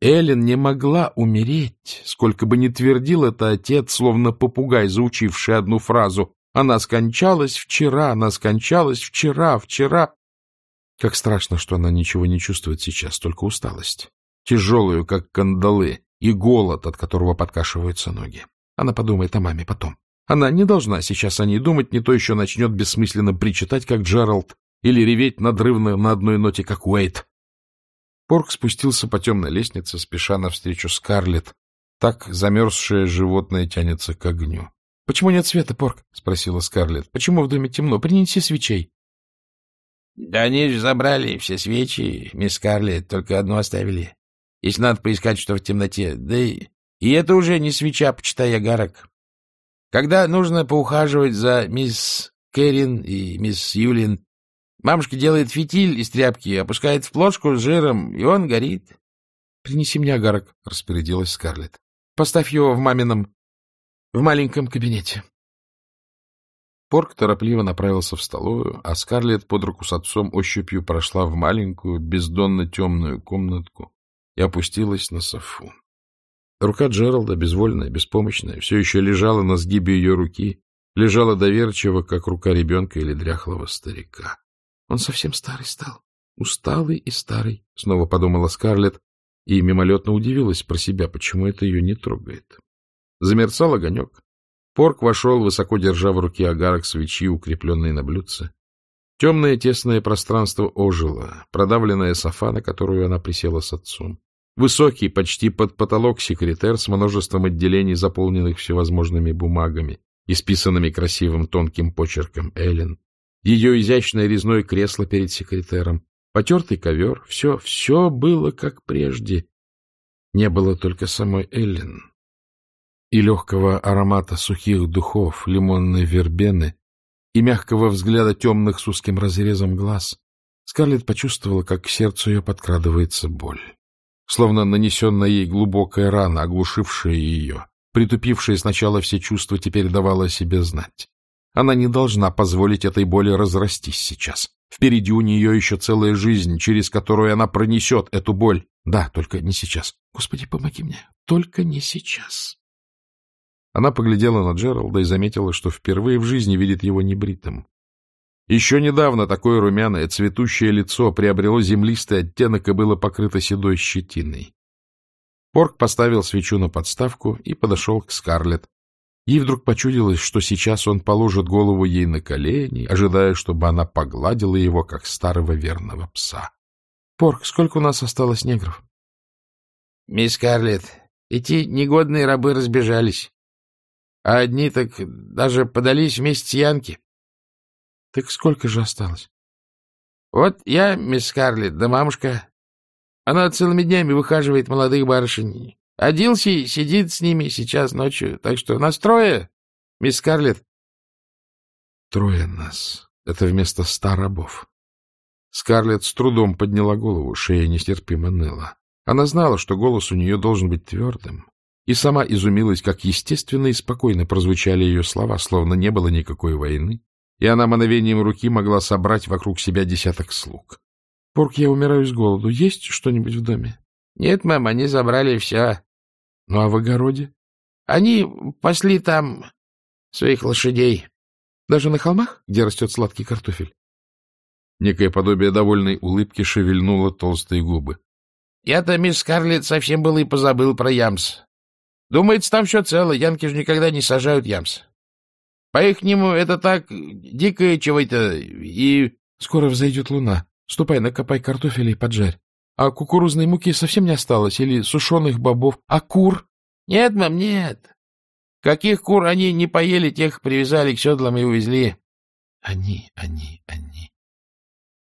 Эллен не могла умереть, сколько бы ни твердил это отец, словно попугай, заучивший одну фразу. Она скончалась вчера, она скончалась вчера, вчера. Как страшно, что она ничего не чувствует сейчас, только усталость. Тяжелую, как кандалы, и голод, от которого подкашиваются ноги. Она подумает о маме потом. Она не должна сейчас о ней думать, не то еще начнет бессмысленно причитать, как Джеральд, или реветь надрывно на одной ноте, как Уэйт. Порк спустился по темной лестнице, спеша навстречу Скарлетт. Так замерзшее животное тянется к огню. — Почему нет света, Порк? — спросила Скарлетт. — Почему в доме темно? Принеси свечей. Да они же забрали все свечи, мисс Карлетт, только одну оставили. Если надо поискать что в темноте. Да и, и это уже не свеча, почитай агарок. Когда нужно поухаживать за мисс Кэрин и мисс Юлин, мамушка делает фитиль из тряпки, опускает в плошку с жиром, и он горит. — Принеси мне агарок, — распорядилась Скарлетт. — Поставь его в мамином, в маленьком кабинете. Порк торопливо направился в столовую, а Скарлетт под руку с отцом ощупью прошла в маленькую, бездонно темную комнатку и опустилась на софу. Рука Джералда, безвольная, беспомощная, все еще лежала на сгибе ее руки, лежала доверчиво, как рука ребенка или дряхлого старика. Он совсем старый стал, усталый и старый, — снова подумала Скарлетт, и мимолетно удивилась про себя, почему это ее не трогает. Замерцал огонек. Порк вошел, высоко держа в руке огарок свечи, укрепленный на блюдце. Темное тесное пространство ожило, продавленная софа, на которую она присела с отцом. Высокий, почти под потолок секретер с множеством отделений, заполненных всевозможными бумагами, исписанными красивым тонким почерком Эллен. Ее изящное резное кресло перед секретером, потертый ковер, все, все было как прежде. Не было только самой Эллен. И легкого аромата сухих духов, лимонной вербены, и мягкого взгляда темных с узким разрезом глаз. Скарлетт почувствовала, как к сердцу ее подкрадывается боль. Словно нанесенная ей глубокая рана, оглушившая ее, притупившая сначала все чувства, теперь давала о себе знать. Она не должна позволить этой боли разрастись сейчас. Впереди у нее еще целая жизнь, через которую она пронесет эту боль. Да, только не сейчас. Господи, помоги мне. Только не сейчас. Она поглядела на Джералда и заметила, что впервые в жизни видит его небритым. Еще недавно такое румяное, цветущее лицо приобрело землистый оттенок и было покрыто седой щетиной. Порк поставил свечу на подставку и подошел к Скарлетт, Ей вдруг почудилось, что сейчас он положит голову ей на колени, ожидая, чтобы она погладила его, как старого верного пса. — Порк, сколько у нас осталось негров? — Мисс Карлетт, эти негодные рабы разбежались. А одни так даже подались вместе с Янки. — Так сколько же осталось? — Вот я, мисс Карлетт, да мамушка. Она целыми днями выхаживает молодых барышень. А Дилси сидит с ними сейчас ночью, так что нас трое, мисс Скарлетт. Трое нас. Это вместо ста рабов. Скарлетт с трудом подняла голову, шея нестерпимо ныла. Она знала, что голос у нее должен быть твердым, и сама изумилась, как естественно и спокойно прозвучали ее слова, словно не было никакой войны, и она мановением руки могла собрать вокруг себя десяток слуг. — Порк, я умираю с голоду. Есть что-нибудь в доме? — Нет, мам, они забрали все. Ну, а в огороде? Они пасли там своих лошадей. Даже на холмах, где растет сладкий картофель? Некое подобие довольной улыбки шевельнуло толстые губы. Я-то, мисс Скарлетт, совсем был и позабыл про ямс. Думается, там все цело, янки же никогда не сажают ямс. По-ихнему это так дикое чего-то и... Скоро взойдет луна. Ступай, накопай картофеля и поджарь. А кукурузной муки совсем не осталось? Или сушеных бобов? А кур? Нет, мам, нет. Каких кур они не поели, тех привязали к седлам и увезли. Они, они, они.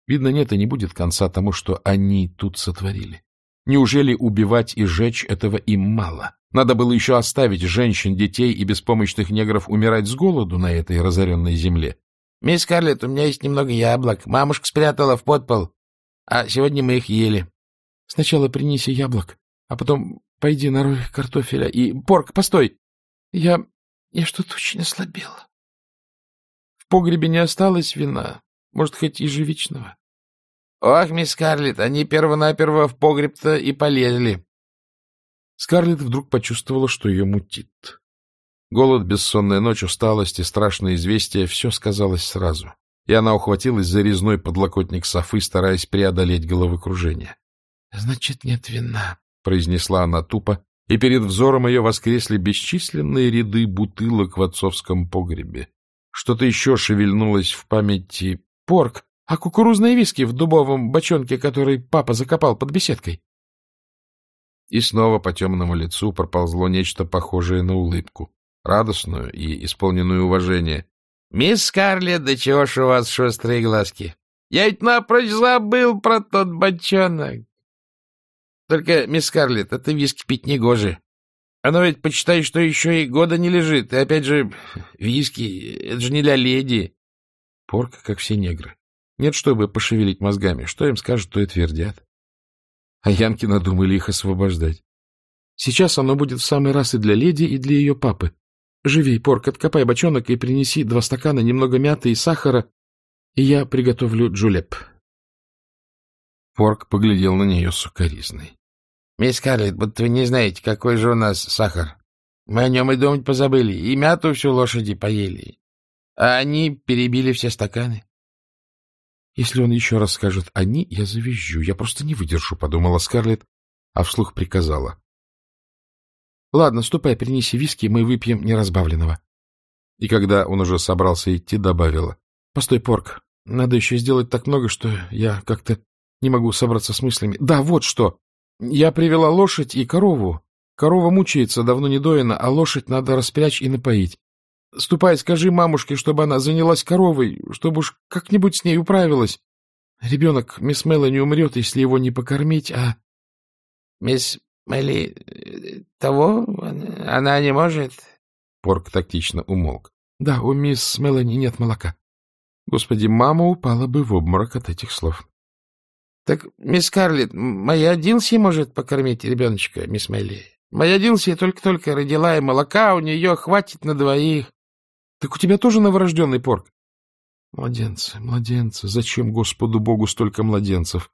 Видно, нет и не будет конца тому, что они тут сотворили. Неужели убивать и жечь этого им мало? Надо было еще оставить женщин, детей и беспомощных негров умирать с голоду на этой разоренной земле. — Мисс Карлетт, у меня есть немного яблок. Мамушка спрятала в подпол, а сегодня мы их ели. Сначала принеси яблок, а потом пойди нарой картофеля и... Порк, постой! Я... я что-то очень ослабела. В погребе не осталось вина, может, хоть ежевичного. Ох, мисс Скарлетт, они первонаперво в погреб-то и полезли. Скарлетт вдруг почувствовала, что ее мутит. Голод, бессонная ночь, усталость и страшное известие — все сказалось сразу, и она ухватилась за резной подлокотник Софы, стараясь преодолеть головокружение. — Значит, нет вина, — произнесла она тупо, и перед взором ее воскресли бесчисленные ряды бутылок в отцовском погребе. Что-то еще шевельнулось в памяти. Порк, а кукурузные виски в дубовом бочонке, который папа закопал под беседкой? И снова по темному лицу проползло нечто похожее на улыбку, радостную и исполненную уважения. — Мисс Скарлетт, да чего ж у вас шустрые глазки? Я ведь напрочь забыл про тот бочонок. Только, мисс Скарлетт, это виски пить не гоже. Оно ведь, почитай, что еще и года не лежит. И опять же, виски, это же не для леди. Порка, как все негры. Нет, чтобы пошевелить мозгами. Что им скажут, то и твердят. А Янки надумали их освобождать. Сейчас оно будет в самый раз и для леди, и для ее папы. Живей, Порк, откопай бочонок и принеси два стакана, немного мяты и сахара, и я приготовлю джулеп. Порк поглядел на нее сукоризной. — Мисс Карлетт, будто вы не знаете, какой же у нас сахар. Мы о нем и думать позабыли, и мяту всю лошади поели. А они перебили все стаканы. Если он еще раз скажет «они», я завизжу. Я просто не выдержу, — подумала Скарлетт, а вслух приказала. — Ладно, ступай, принеси виски, мы выпьем неразбавленного. И когда он уже собрался идти, добавила. — Постой, Порк, надо еще сделать так много, что я как-то не могу собраться с мыслями. Да, вот что. Я привела лошадь и корову. Корова мучается, давно не доена, а лошадь надо распрячь и напоить. Ступай, скажи мамушке, чтобы она занялась коровой, чтобы уж как-нибудь с ней управилась. Ребенок, мисс Мелани, умрет, если его не покормить, а... — Мисс Мелли... того? Она не может? Порк тактично умолк. — Да, у мисс Мелани нет молока. Господи, мама упала бы в обморок от этих слов. — Так, мисс Карлетт, моя Дилси может покормить ребеночка, мисс Мелли. Моя Дилси только-только родила, и молока у нее хватит на двоих. — Так у тебя тоже новорожденный порк? — Младенцы, младенцы, зачем Господу Богу столько младенцев?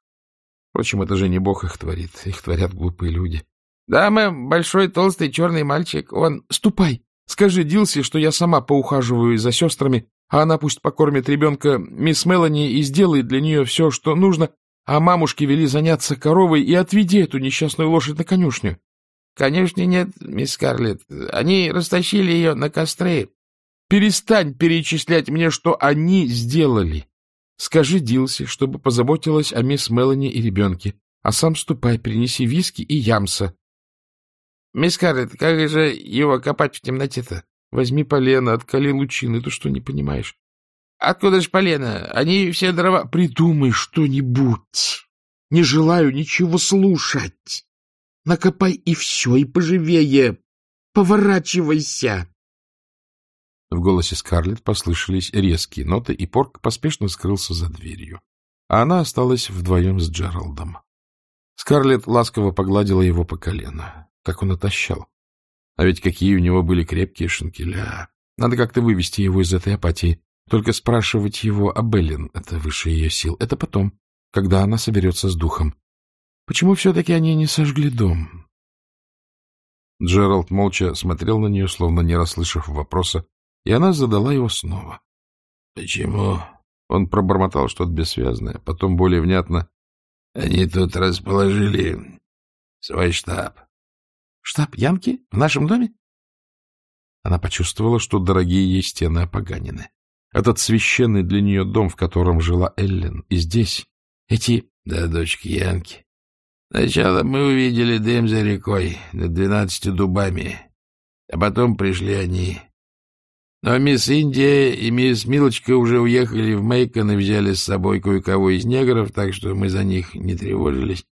Впрочем, это же не Бог их творит, их творят глупые люди. — Да, мэм, большой толстый черный мальчик, он... — Ступай, скажи Дилси, что я сама поухаживаю за сестрами, а она пусть покормит ребенка мисс Мелани и сделает для нее все, что нужно, а мамушке вели заняться коровой и отведи эту несчастную лошадь на конюшню. — Конюшни нет, мисс Скарлетт. Они растащили ее на костры. Перестань перечислять мне, что они сделали. Скажи Дилси, чтобы позаботилась о мисс Мелани и ребенке, а сам ступай, принеси виски и ямса. — Мисс Карретт, как же его копать в темноте-то? Возьми полено, откали лучины, ты что, не понимаешь? — Откуда же полено? Они все дрова... — Придумай что-нибудь. Не желаю ничего слушать. Накопай и все, и поживее. Поворачивайся. В голосе Скарлетт послышались резкие ноты, и Порк поспешно скрылся за дверью. А она осталась вдвоем с Джералдом. Скарлетт ласково погладила его по колено. Как он отощал. А ведь какие у него были крепкие шинкеля. Надо как-то вывести его из этой апатии. Только спрашивать его об Эллен — это выше ее сил. Это потом, когда она соберется с духом. Почему все-таки они не сожгли дом? Джеральд молча смотрел на нее, словно не расслышав вопроса, и она задала его снова. — Почему? Он пробормотал что-то бессвязное, потом более внятно. — Они тут расположили свой штаб. — Штаб Янки? В нашем доме? Она почувствовала, что дорогие ей стены опоганены. Этот священный для нее дом, в котором жила Эллен, и здесь эти... — Да, дочки Янки. Сначала мы увидели дым за рекой над двенадцатью дубами, а потом пришли они. Но мисс Индия и мисс Милочка уже уехали в Мейкон и взяли с собой кое-кого из негров, так что мы за них не тревожились.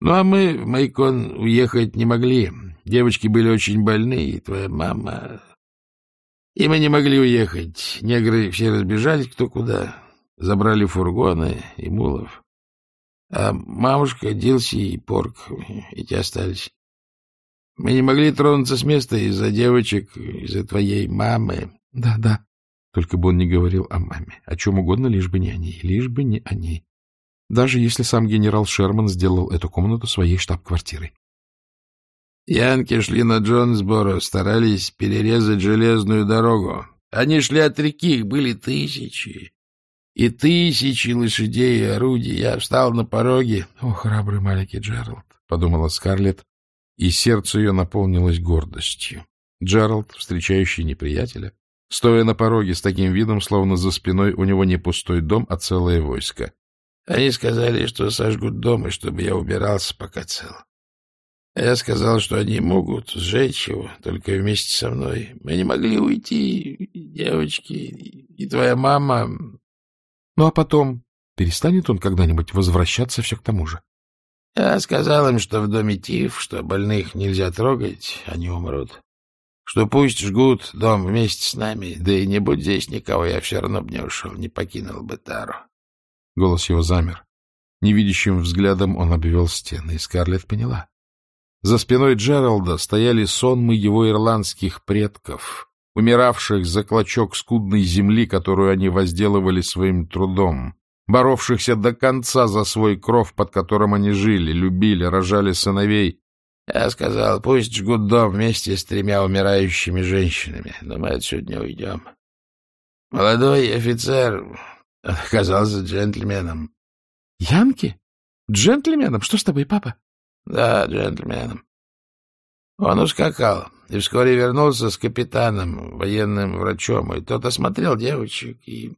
Ну, а мы в Мейкон уехать не могли. Девочки были очень больны, и твоя мама... И мы не могли уехать. Негры все разбежались кто куда. Забрали фургоны и мулов. А мамушка, Дилси и Порк эти остались. Мы не могли тронуться с места из-за девочек, из-за твоей мамы. Да, да. Только бы он не говорил о маме. О чем угодно, лишь бы не о ней. Лишь бы не о ней. Даже если сам генерал Шерман сделал эту комнату своей штаб-квартирой. Янки шли на Джонсборо, старались перерезать железную дорогу. Они шли от реки, их были тысячи. И тысячи лошадей и орудий. Я встал на пороге. — О, храбрый маленький Джеральд, — подумала Скарлетт, и сердце ее наполнилось гордостью. Джеральд, встречающий неприятеля, стоя на пороге с таким видом, словно за спиной у него не пустой дом, а целое войско. Они сказали, что сожгут дом, и чтобы я убирался, пока цел. Я сказал, что они могут сжечь его, только вместе со мной. Мы не могли уйти, девочки, и твоя мама... Ну, а потом перестанет он когда-нибудь возвращаться все к тому же? Я сказал им, что в доме тиф, что больных нельзя трогать, они умрут что пусть жгут дом вместе с нами, да и не будь здесь никого, я все равно бы не ушел, не покинул бы Тару. Голос его замер. Невидящим взглядом он обвел стены, и Скарлетт поняла. За спиной Джералда стояли сонмы его ирландских предков, умиравших за клочок скудной земли, которую они возделывали своим трудом, боровшихся до конца за свой кров, под которым они жили, любили, рожали сыновей, Я сказал, пусть жгут дом вместе с тремя умирающими женщинами, но мы отсюда не уйдем. Молодой офицер оказался джентльменом. — Янки? Джентльменом? Что с тобой, папа? — Да, джентльменом. Он ускакал и вскоре вернулся с капитаном, военным врачом, и тот осмотрел девочек и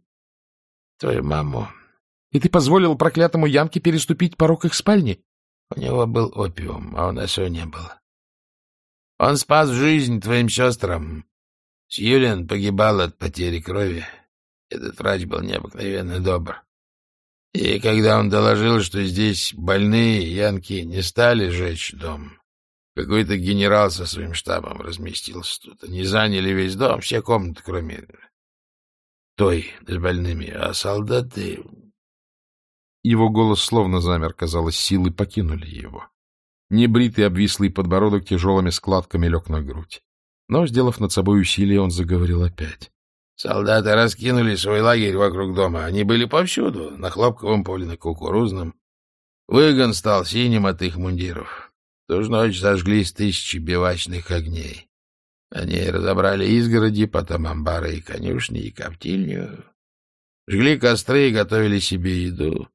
твою маму. — И ты позволил проклятому Янке переступить порог их спальни? У него был опиум, а у нас его не было. Он спас жизнь твоим сестрам. Сьюлин погибал от потери крови. Этот врач был необыкновенно добр. И когда он доложил, что здесь больные, янки не стали жечь дом. Какой-то генерал со своим штабом разместился тут. Они заняли весь дом, все комнаты, кроме той с больными. А солдаты его голос словно замер, казалось, силы покинули его. Небритый обвислый подбородок тяжелыми складками лег на грудь. Но, сделав над собой усилие, он заговорил опять. Солдаты раскинули свой лагерь вокруг дома. Они были повсюду, на хлопковом поле, на кукурузном. Выгон стал синим от их мундиров. Ту ночь зажглись тысячи бивачных огней. Они разобрали изгороди, потом амбары и конюшни, и коптильню. Жгли костры и готовили себе еду.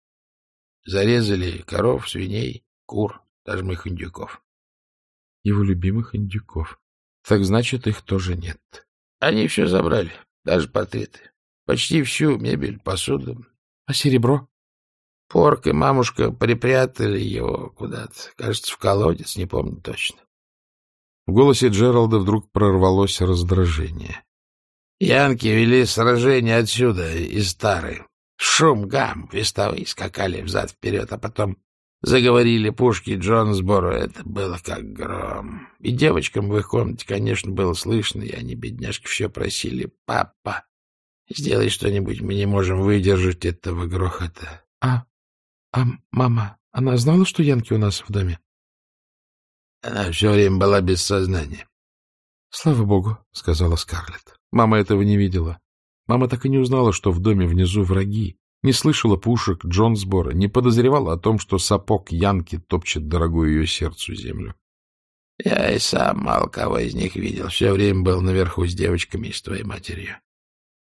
Зарезали коров, свиней, кур, даже моих индюков. Его любимых индюков. Так значит, их тоже нет. Они все забрали, даже портреты. Почти всю мебель, посуду. А серебро? Порк и мамушка припрятали его куда-то. Кажется, в колодец, не помню точно. В голосе Джералда вдруг прорвалось раздражение. Янки вели сражение отсюда, из Старой. Шум, гам, вестовые скакали взад-вперед, а потом заговорили пушки Джонсборо. Это было как гром. И девочкам в их комнате, конечно, было слышно, и они, бедняжки, все просили «Папа, сделай что-нибудь, мы не можем выдержать этого грохота». — А, а мама, она знала, что Янки у нас в доме? Она все время была без сознания. — Слава богу, — сказала Скарлетт. Мама этого не видела. Мама так и не узнала, что в доме внизу враги, не слышала пушек Джонсбора, не подозревала о том, что сапог Янки топчет дорогую ее сердцу землю. Я и сам мало кого из них видел. Все время был наверху с девочками и с твоей матерью.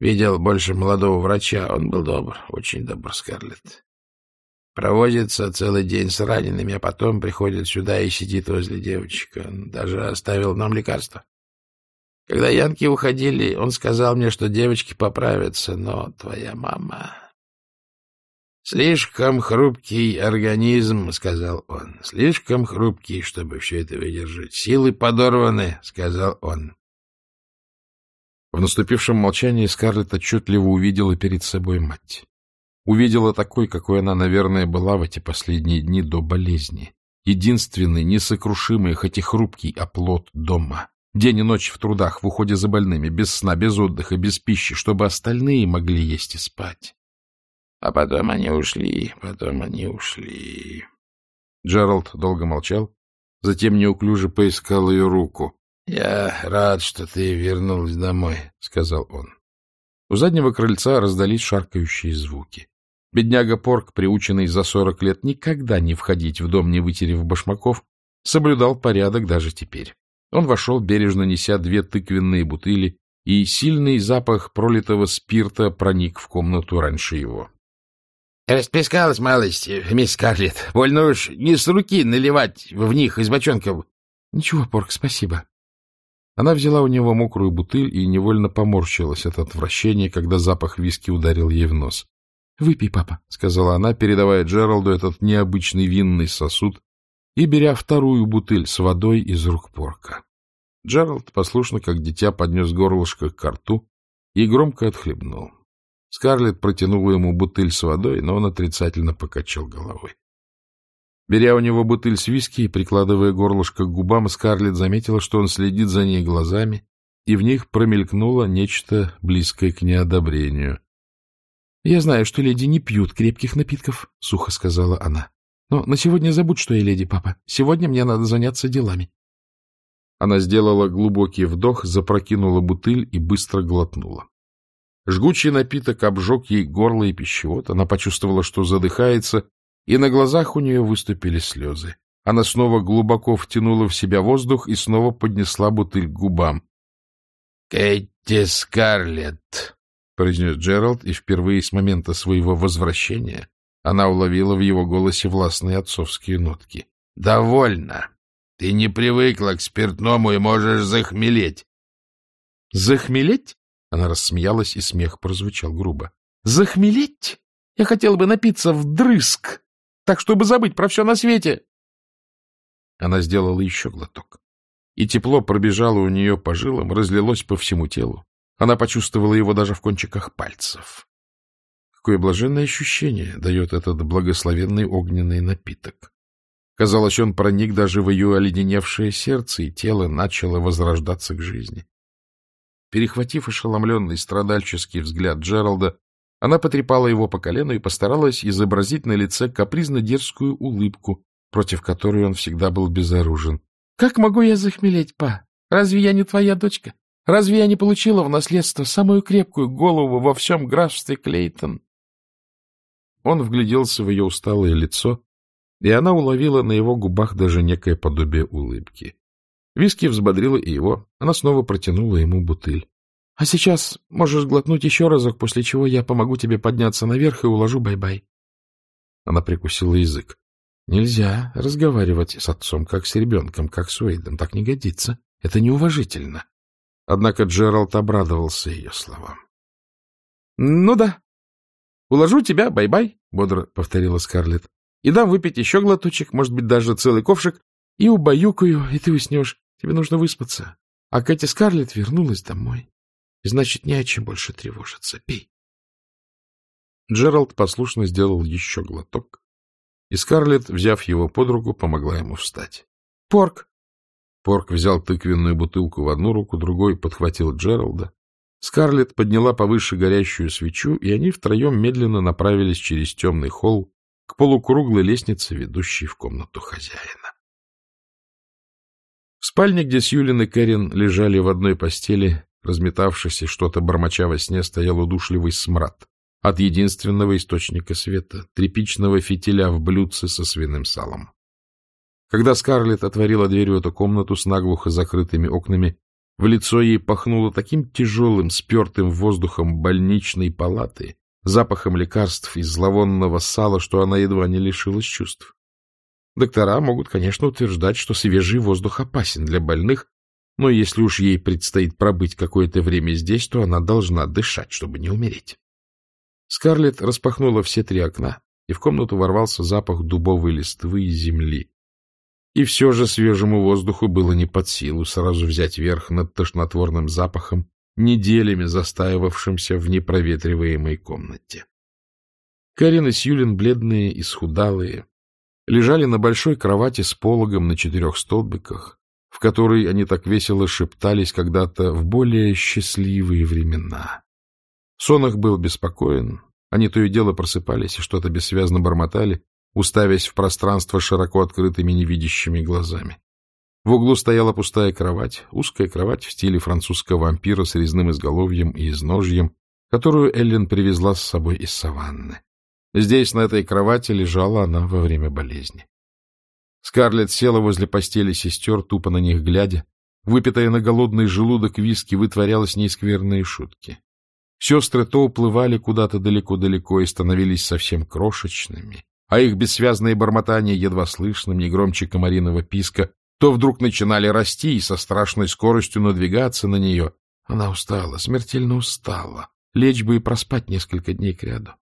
Видел больше молодого врача. Он был добр, очень добр, Скарлетт. Провозится целый день с ранеными, а потом приходит сюда и сидит возле девочек. Он даже оставил нам лекарства. Когда янки уходили, он сказал мне, что девочки поправятся, но твоя мама... «Слишком хрупкий организм», — сказал он. «Слишком хрупкий, чтобы все это выдержать. Силы подорваны», — сказал он. В наступившем молчании Скарлетт отчетливо увидела перед собой мать. Увидела такой, какой она, наверное, была в эти последние дни до болезни. Единственный, несокрушимый, хоть и хрупкий оплот дома. День и ночь в трудах, в уходе за больными, без сна, без отдыха, без пищи, чтобы остальные могли есть и спать. А потом они ушли, потом они ушли. Джеральд долго молчал, затем неуклюже поискал ее руку. — Я рад, что ты вернулась домой, — сказал он. У заднего крыльца раздались шаркающие звуки. Бедняга Порк, приученный за сорок лет никогда не входить в дом, не вытерев башмаков, соблюдал порядок даже теперь. Он вошел, бережно неся две тыквенные бутыли, и сильный запах пролитого спирта проник в комнату раньше его. — Расплескалась малость, мисс Карлетт. Больно уж не с руки наливать в них из бочонков. — Ничего, Порк, спасибо. Она взяла у него мокрую бутыль и невольно поморщилась от отвращения, когда запах виски ударил ей в нос. — Выпей, папа, — сказала она, передавая Джералду этот необычный винный сосуд, и беря вторую бутыль с водой из рук порка. Джеральд послушно, как дитя, поднес горлышко к рту и громко отхлебнул. Скарлетт протянула ему бутыль с водой, но он отрицательно покачал головой. Беря у него бутыль с виски и прикладывая горлышко к губам, Скарлетт заметила, что он следит за ней глазами, и в них промелькнуло нечто близкое к неодобрению. — Я знаю, что леди не пьют крепких напитков, — сухо сказала она. Но на сегодня забудь, что я леди, папа. Сегодня мне надо заняться делами. Она сделала глубокий вдох, запрокинула бутыль и быстро глотнула. Жгучий напиток обжег ей горло и пищевод. Она почувствовала, что задыхается, и на глазах у нее выступили слезы. Она снова глубоко втянула в себя воздух и снова поднесла бутыль к губам. — Кэти Скарлетт, — произнес Джеральд, и впервые с момента своего возвращения она уловила в его голосе властные отцовские нотки. — Довольно. Ты не привыкла к спиртному и можешь захмелеть. — Захмелеть? — она рассмеялась, и смех прозвучал грубо. — Захмелеть? Я хотела бы напиться вдрызг, так, чтобы забыть про все на свете. Она сделала еще глоток, и тепло пробежало у нее по жилам, разлилось по всему телу. Она почувствовала его даже в кончиках пальцев. Какое блаженное ощущение дает этот благословенный огненный напиток. Казалось, он проник даже в ее оледеневшее сердце, и тело начало возрождаться к жизни. Перехватив ошеломленный страдальческий взгляд Джералда, она потрепала его по колену и постаралась изобразить на лице капризно-дерзкую улыбку, против которой он всегда был безоружен. — Как могу я захмелеть, па? Разве я не твоя дочка? Разве я не получила в наследство самую крепкую голову во всем графстве Клейтон? Он вгляделся в ее усталое лицо, и она уловила на его губах даже некое подобие улыбки. Виски взбодрила и его. Она снова протянула ему бутыль. — А сейчас можешь глотнуть еще разок, после чего я помогу тебе подняться наверх и уложу бай-бай. Она прикусила язык. Нельзя разговаривать с отцом, как с ребенком, как с Уэйдом. Так не годится. Это неуважительно. Однако Джеральд обрадовался ее словам. — Ну да. Уложу тебя, бай-бай, — бодро повторила Скарлетт. И дам выпить еще глоточек, может быть, даже целый ковшик, и убаюкаю, и ты уснешь. Тебе нужно выспаться. А Кэти Скарлетт вернулась домой. И значит, не о чем больше тревожиться. Пей. Джеральд послушно сделал еще глоток, и Скарлетт, взяв его под руку, помогла ему встать. — Порк! Порк взял тыквенную бутылку в одну руку, другой подхватил Джеральда. Скарлетт подняла повыше горящую свечу, и они втроем медленно направились через темный холл к полукруглой лестнице, ведущей в комнату хозяина. В спальне, где Сьюлин и Кэрин лежали в одной постели, разметавшись и что-то бормоча во сне, стоял удушливый смрад от единственного источника света, тряпичного фитиля в блюдце со свиным салом. Когда Скарлетт отворила дверь в эту комнату с наглухо закрытыми окнами, в лицо ей пахнуло таким тяжелым, спертым воздухом больничной палаты, запахом лекарств из зловонного сала, что она едва не лишилась чувств. Доктора могут, конечно, утверждать, что свежий воздух опасен для больных, но если уж ей предстоит пробыть какое-то время здесь, то она должна дышать, чтобы не умереть. Скарлетт распахнула все три окна, и в комнату ворвался запах дубовой листвы и земли. И все же свежему воздуху было не под силу сразу взять верх над тошнотворным запахом, неделями застаивавшимся в непроветриваемой комнате. Карин и Сьюлин, бледные и схудалые, лежали на большой кровати с пологом на четырех столбиках, в которой они так весело шептались когда-то в более счастливые времена. Сон был беспокоен, они то и дело просыпались и что-то бессвязно бормотали, уставясь в пространство широко открытыми невидящими глазами. В углу стояла пустая кровать, узкая кровать в стиле французского вампира с резным изголовьем и изножьем, которую Эллен привезла с собой из саванны. Здесь, на этой кровати, лежала она во время болезни. Скарлетт села возле постели сестер, тупо на них глядя. Выпитая на голодный желудок виски вытворяла с ней скверные шутки. Сестры то уплывали куда-то далеко-далеко и становились совсем крошечными, а их бессвязные бормотания едва слышным, не громче комариного писка, то вдруг начинали расти и со страшной скоростью надвигаться на нее. Она устала, смертельно устала. Лечь бы и проспать несколько дней кряду.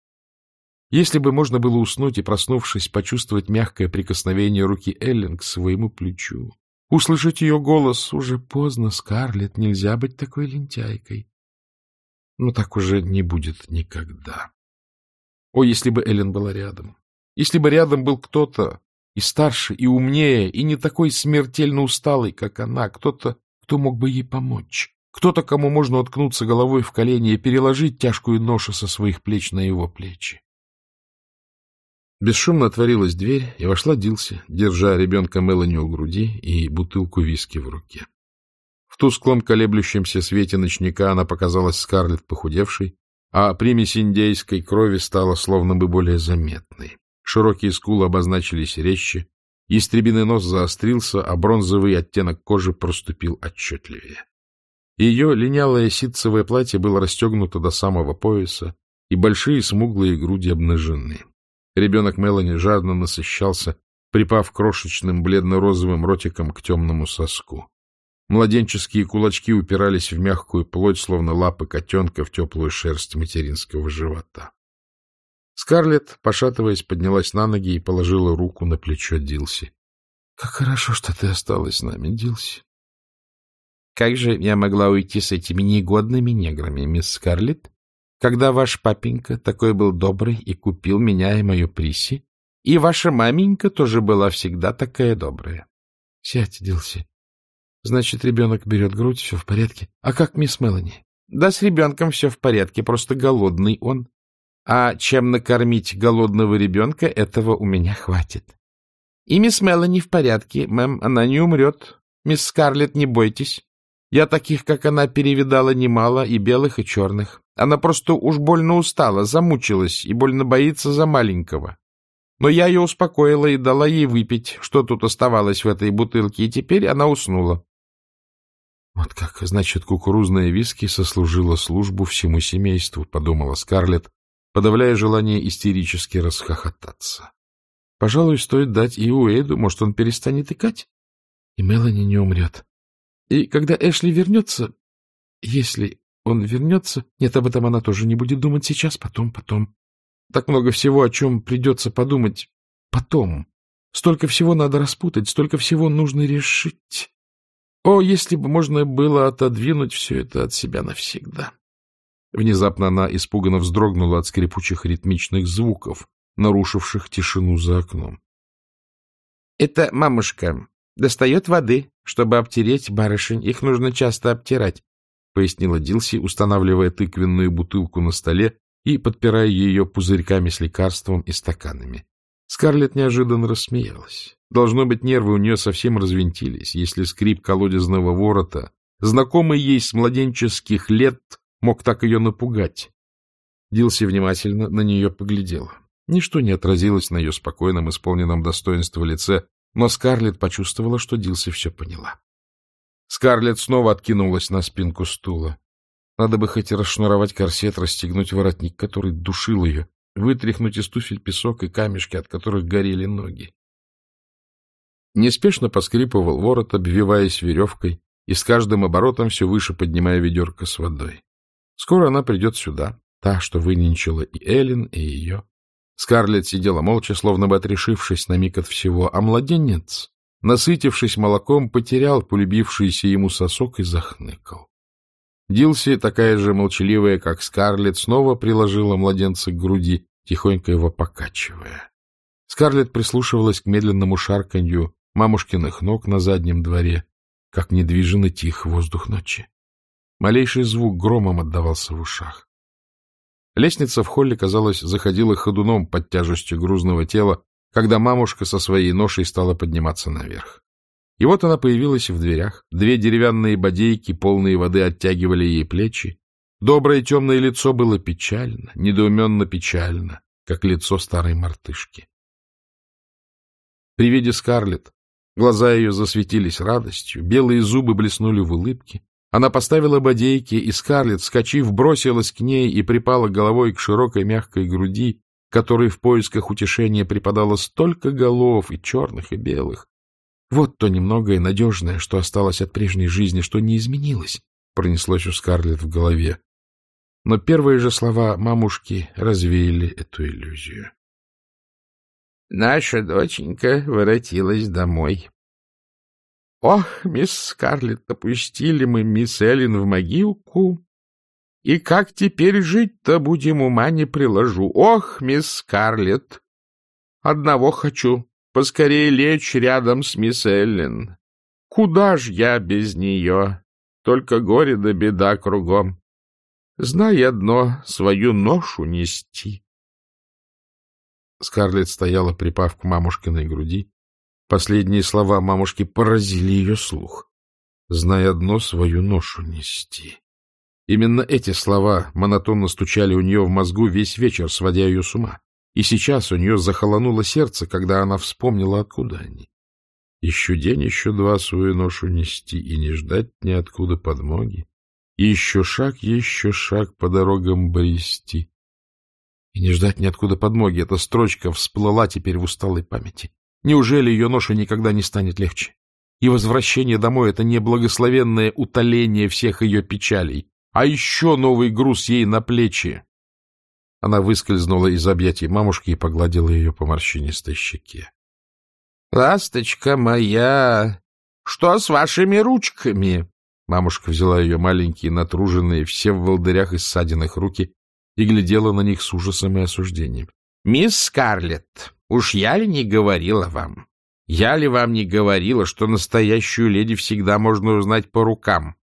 Если бы можно было уснуть и, проснувшись, почувствовать мягкое прикосновение руки Эллен к своему плечу, услышать ее голос «Уже поздно, Скарлетт, нельзя быть такой лентяйкой». Но так уже не будет никогда. О, если бы Эллен была рядом! Если бы рядом был кто-то, и старше, и умнее, и не такой смертельно усталый, как она, кто-то, кто мог бы ей помочь, кто-то, кому можно уткнуться головой в колени и переложить тяжкую ношу со своих плеч на его плечи. Бесшумно отворилась дверь, и вошла Дилси, держа ребенка Мелани у груди и бутылку виски в руке. В тусклом колеблющемся свете ночника она показалась Скарлетт похудевшей, а примесь индейской крови стала словно бы более заметной. Широкие скулы обозначились резче, Ястребиный нос заострился, а бронзовый оттенок кожи проступил отчетливее. Ее линялое ситцевое платье было расстегнуто до самого пояса, и большие смуглые груди обнажены. Ребенок Мелани жадно насыщался, припав крошечным бледно-розовым ротиком к темному соску. Младенческие кулачки упирались в мягкую плоть, словно лапы котенка в теплую шерсть материнского живота. Скарлетт, пошатываясь, поднялась на ноги и положила руку на плечо Дилси. — Как хорошо, что ты осталась с нами, Дилси. Как же я могла уйти с этими негодными неграми, мисс Скарлетт, когда ваш папенька такой был добрый и купил меня и мою Приси, и ваша маменька тоже была всегда такая добрая? — Сядь, Дилси. Значит, ребенок берет грудь, все в порядке. А как мисс Мелани? — Да с ребенком все в порядке, просто голодный он. А чем накормить голодного ребенка, этого у меня хватит. И мисс Мелани в порядке, мэм, она не умрет. Мисс Скарлетт, не бойтесь. Я таких, как она, перевидала немало, и белых, и черных. Она просто уж больно устала, замучилась и больно боится за маленького. Но я ее успокоила и дала ей выпить, что тут оставалось в этой бутылке, и теперь она уснула. Вот как, значит, кукурузная виски сослужила службу всему семейству, подумала Скарлетт, подавляя желание истерически расхохотаться. Пожалуй, стоит дать и Уэйду, может, он перестанет икать, и Мелани не умрет. И когда Эшли вернется, если он вернется... Нет, об этом она тоже не будет думать сейчас, потом, потом. Так много всего, о чем придется подумать потом. Столько всего надо распутать, столько всего нужно решить. О, если бы можно было отодвинуть все это от себя навсегда. Внезапно она испуганно вздрогнула от скрипучих ритмичных звуков, нарушивших тишину за окном. — Это мамушка достает воды, чтобы обтереть барышень. Их нужно часто обтирать, — пояснила Дилси, устанавливая тыквенную бутылку на столе и подпирая ее пузырьками с лекарством и стаканами. Скарлетт неожиданно рассмеялась. Должно быть, нервы у нее совсем развинтились, если скрип колодезного ворота, знакомый ей с младенческих лет, мог так ее напугать. Дилси внимательно на нее поглядела. Ничто не отразилось на ее спокойном, исполненном достоинства лице, но Скарлетт почувствовала, что Дилси все поняла. Скарлетт снова откинулась на спинку стула. Надо бы хоть расшнуровать корсет, расстегнуть воротник, который душил ее, вытряхнуть из туфель песок и камешки, от которых горели ноги. Неспешно поскрипывал ворот, обвиваясь веревкой, и с каждым оборотом все выше поднимая ведерко с водой. Скоро она придет сюда, та, что выненчила и Эллен, и ее. Скарлетт сидела молча, словно бы отрешившись на миг от всего, а младенец, насытившись молоком, потерял полюбившийся ему сосок и захныкал. Дилси, такая же молчаливая, как Скарлетт, снова приложила младенца к груди, тихонько его покачивая. Скарлетт прислушивалась к медленному шарканью мамушкиных ног на заднем дворе, как недвижен и тих воздух ночи. Малейший звук громом отдавался в ушах. Лестница в холле, казалось, заходила ходуном под тяжестью грузного тела, когда мамушка со своей ношей стала подниматься наверх. И вот она появилась в дверях. Две деревянные бодейки, полные воды, оттягивали ей плечи. Доброе темное лицо было печально, недоуменно печально, как лицо старой мартышки. При виде Скарлетт глаза ее засветились радостью, белые зубы блеснули в улыбке, она поставила бодейки, и Скарлетт, скачив, бросилась к ней и припала головой к широкой мягкой груди, которой в поисках утешения припадало столько голов, и черных, и белых. Вот то немногое надежное, что осталось от прежней жизни, что не изменилось, пронеслось у Скарлетт в голове. Но первые же слова мамушки развеяли эту иллюзию. — Наша доченька воротилась домой, Ох, мисс Скарлетт, опустили мы мисс Эллен в могилку. И как теперь жить-то будем, ума не приложу. Ох, мисс Скарлетт, одного хочу, поскорее лечь рядом с мисс Эллен. Куда ж я без нее? Только горе да беда кругом. Знай одно, свою ношу нести. Скарлетт стояла, припав к мамушкиной груди, Последние слова мамушки поразили ее слух. «Знай одно, свою ношу нести». Именно эти слова монотонно стучали у нее в мозгу весь вечер, сводя ее с ума. И сейчас у нее захолонуло сердце, когда она вспомнила, откуда они. Еще день, еще два свою ношу нести и не ждать ниоткуда подмоги. И еще шаг, еще шаг по дорогам брести. И не ждать ниоткуда подмоги. Эта строчка всплыла теперь в усталой памяти. Неужели ее ноша никогда не станет легче? И возвращение домой — это не благословенное утоление всех ее печалей, а еще новый груз ей на плечи. Она выскользнула из объятий мамушки и погладила ее по морщинистой щеке. — Ласточка моя, что с вашими ручками? Мамушка взяла ее маленькие, натруженные, все в волдырях и ссадинах руки и глядела на них с ужасом и осуждением. — Мисс Скарлетт, уж я ли не говорила вам? Я ли вам не говорила, что настоящую леди всегда можно узнать по рукам?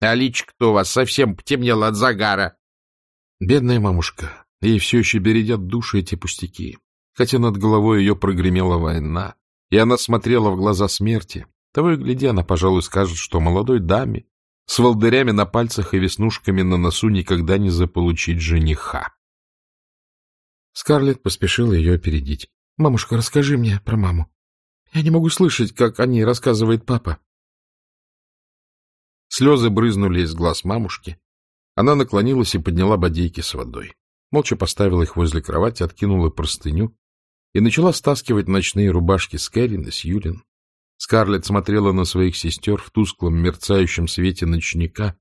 А личка-то у вас совсем потемнела от загара. Бедная мамушка, ей все еще бередят души эти пустяки хотя над головой ее прогремела война, и она смотрела в глаза смерти. Того и гляди, она, пожалуй, скажет, что молодой даме с волдырями на пальцах и веснушками на носу никогда не заполучить жениха. Скарлетт поспешила ее опередить. — Мамушка, расскажи мне про маму. Я не могу слышать, как о ней рассказывает папа. Слезы брызнули из глаз мамушки. Она наклонилась и подняла бодейки с водой. Молча поставила их возле кровати, откинула простыню и начала стаскивать ночные рубашки с Кэрин и с Юлин. Скарлетт смотрела на своих сестер в тусклом мерцающем свете ночника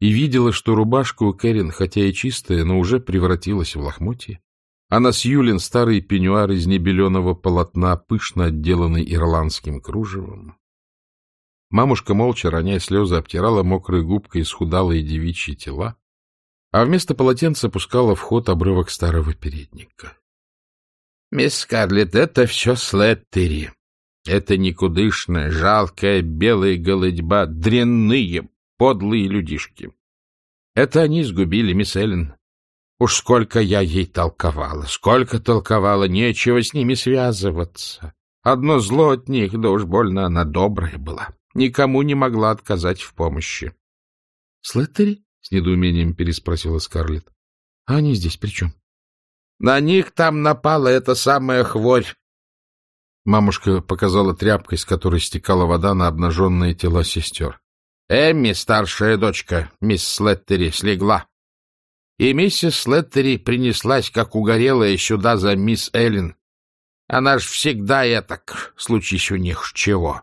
и видела, что рубашка у Кэрин, хотя и чистая, но уже превратилась в лохмотье. А на Сьюлин старый пеньюар из небеленого полотна, пышно отделанный ирландским кружевом. Мамушка, молча роняя слезы, обтирала мокрой губкой исхудалые девичьи тела, а вместо полотенца пускала в ход обрывок старого передника. — Мисс Скарлетт, это все Слеттери. Это никудышная, жалкая, белая голодьба, дрянные, подлые людишки. Это они сгубили мисс Эллен. Уж сколько я ей толковала, сколько толковала, нечего с ними связываться. Одно зло от них, да уж больно она добрая была. Никому не могла отказать в помощи. — Слеттери? — с недоумением переспросила Скарлетт. — А они здесь при чем? На них там напала эта самая хворь. Мамушка показала тряпкой, с которой стекала вода на обнаженные тела сестер. Эмми, старшая дочка, мисс Слеттери, слегла. И миссис Слеттери принеслась, как угорелая, сюда за мисс Эллен. Она ж всегда этак, случись у них чего.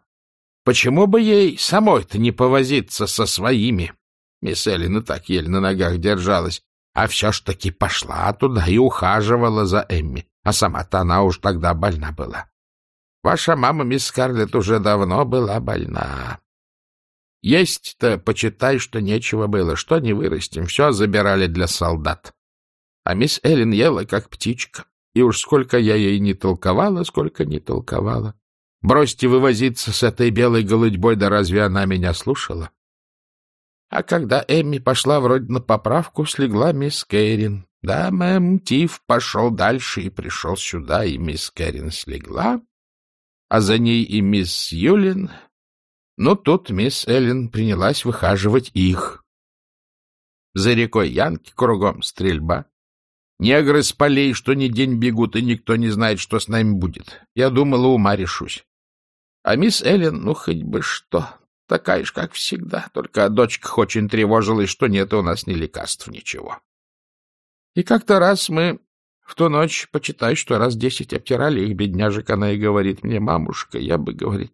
Почему бы ей самой-то не повозиться со своими? Мисс Эллен и так еле на ногах держалась а все ж таки пошла туда и ухаживала за Эмми, а сама-то она уж тогда больна была. Ваша мама, мисс Скарлетт, уже давно была больна. Есть-то, почитай, что нечего было, что не вырастим, все забирали для солдат. А мисс Эллен ела, как птичка, и уж сколько я ей не толковала, сколько не толковала. Бросьте вывозиться с этой белой голудьбой, да разве она меня слушала? А когда Эмми пошла вроде на поправку, слегла мисс Кэрин. Да, мэм, Тиф пошел дальше и пришел сюда, и мисс Кэрин слегла, а за ней и мисс Юлин. Но тут мисс Эллен принялась выхаживать их. За рекой Янки кругом стрельба. Негры с полей что ни день бегут, и никто не знает, что с нами будет. Я думала, ума решусь. А мисс Эллен, ну, хоть бы что, Такая же, как всегда, только о дочках очень тревожилась, что нет у нас ни лекарств, ничего. И как-то раз мы в ту ночь, почитай, что раз десять обтирали их, бедняжек, она и говорит мне, мамушка, я бы, говорит,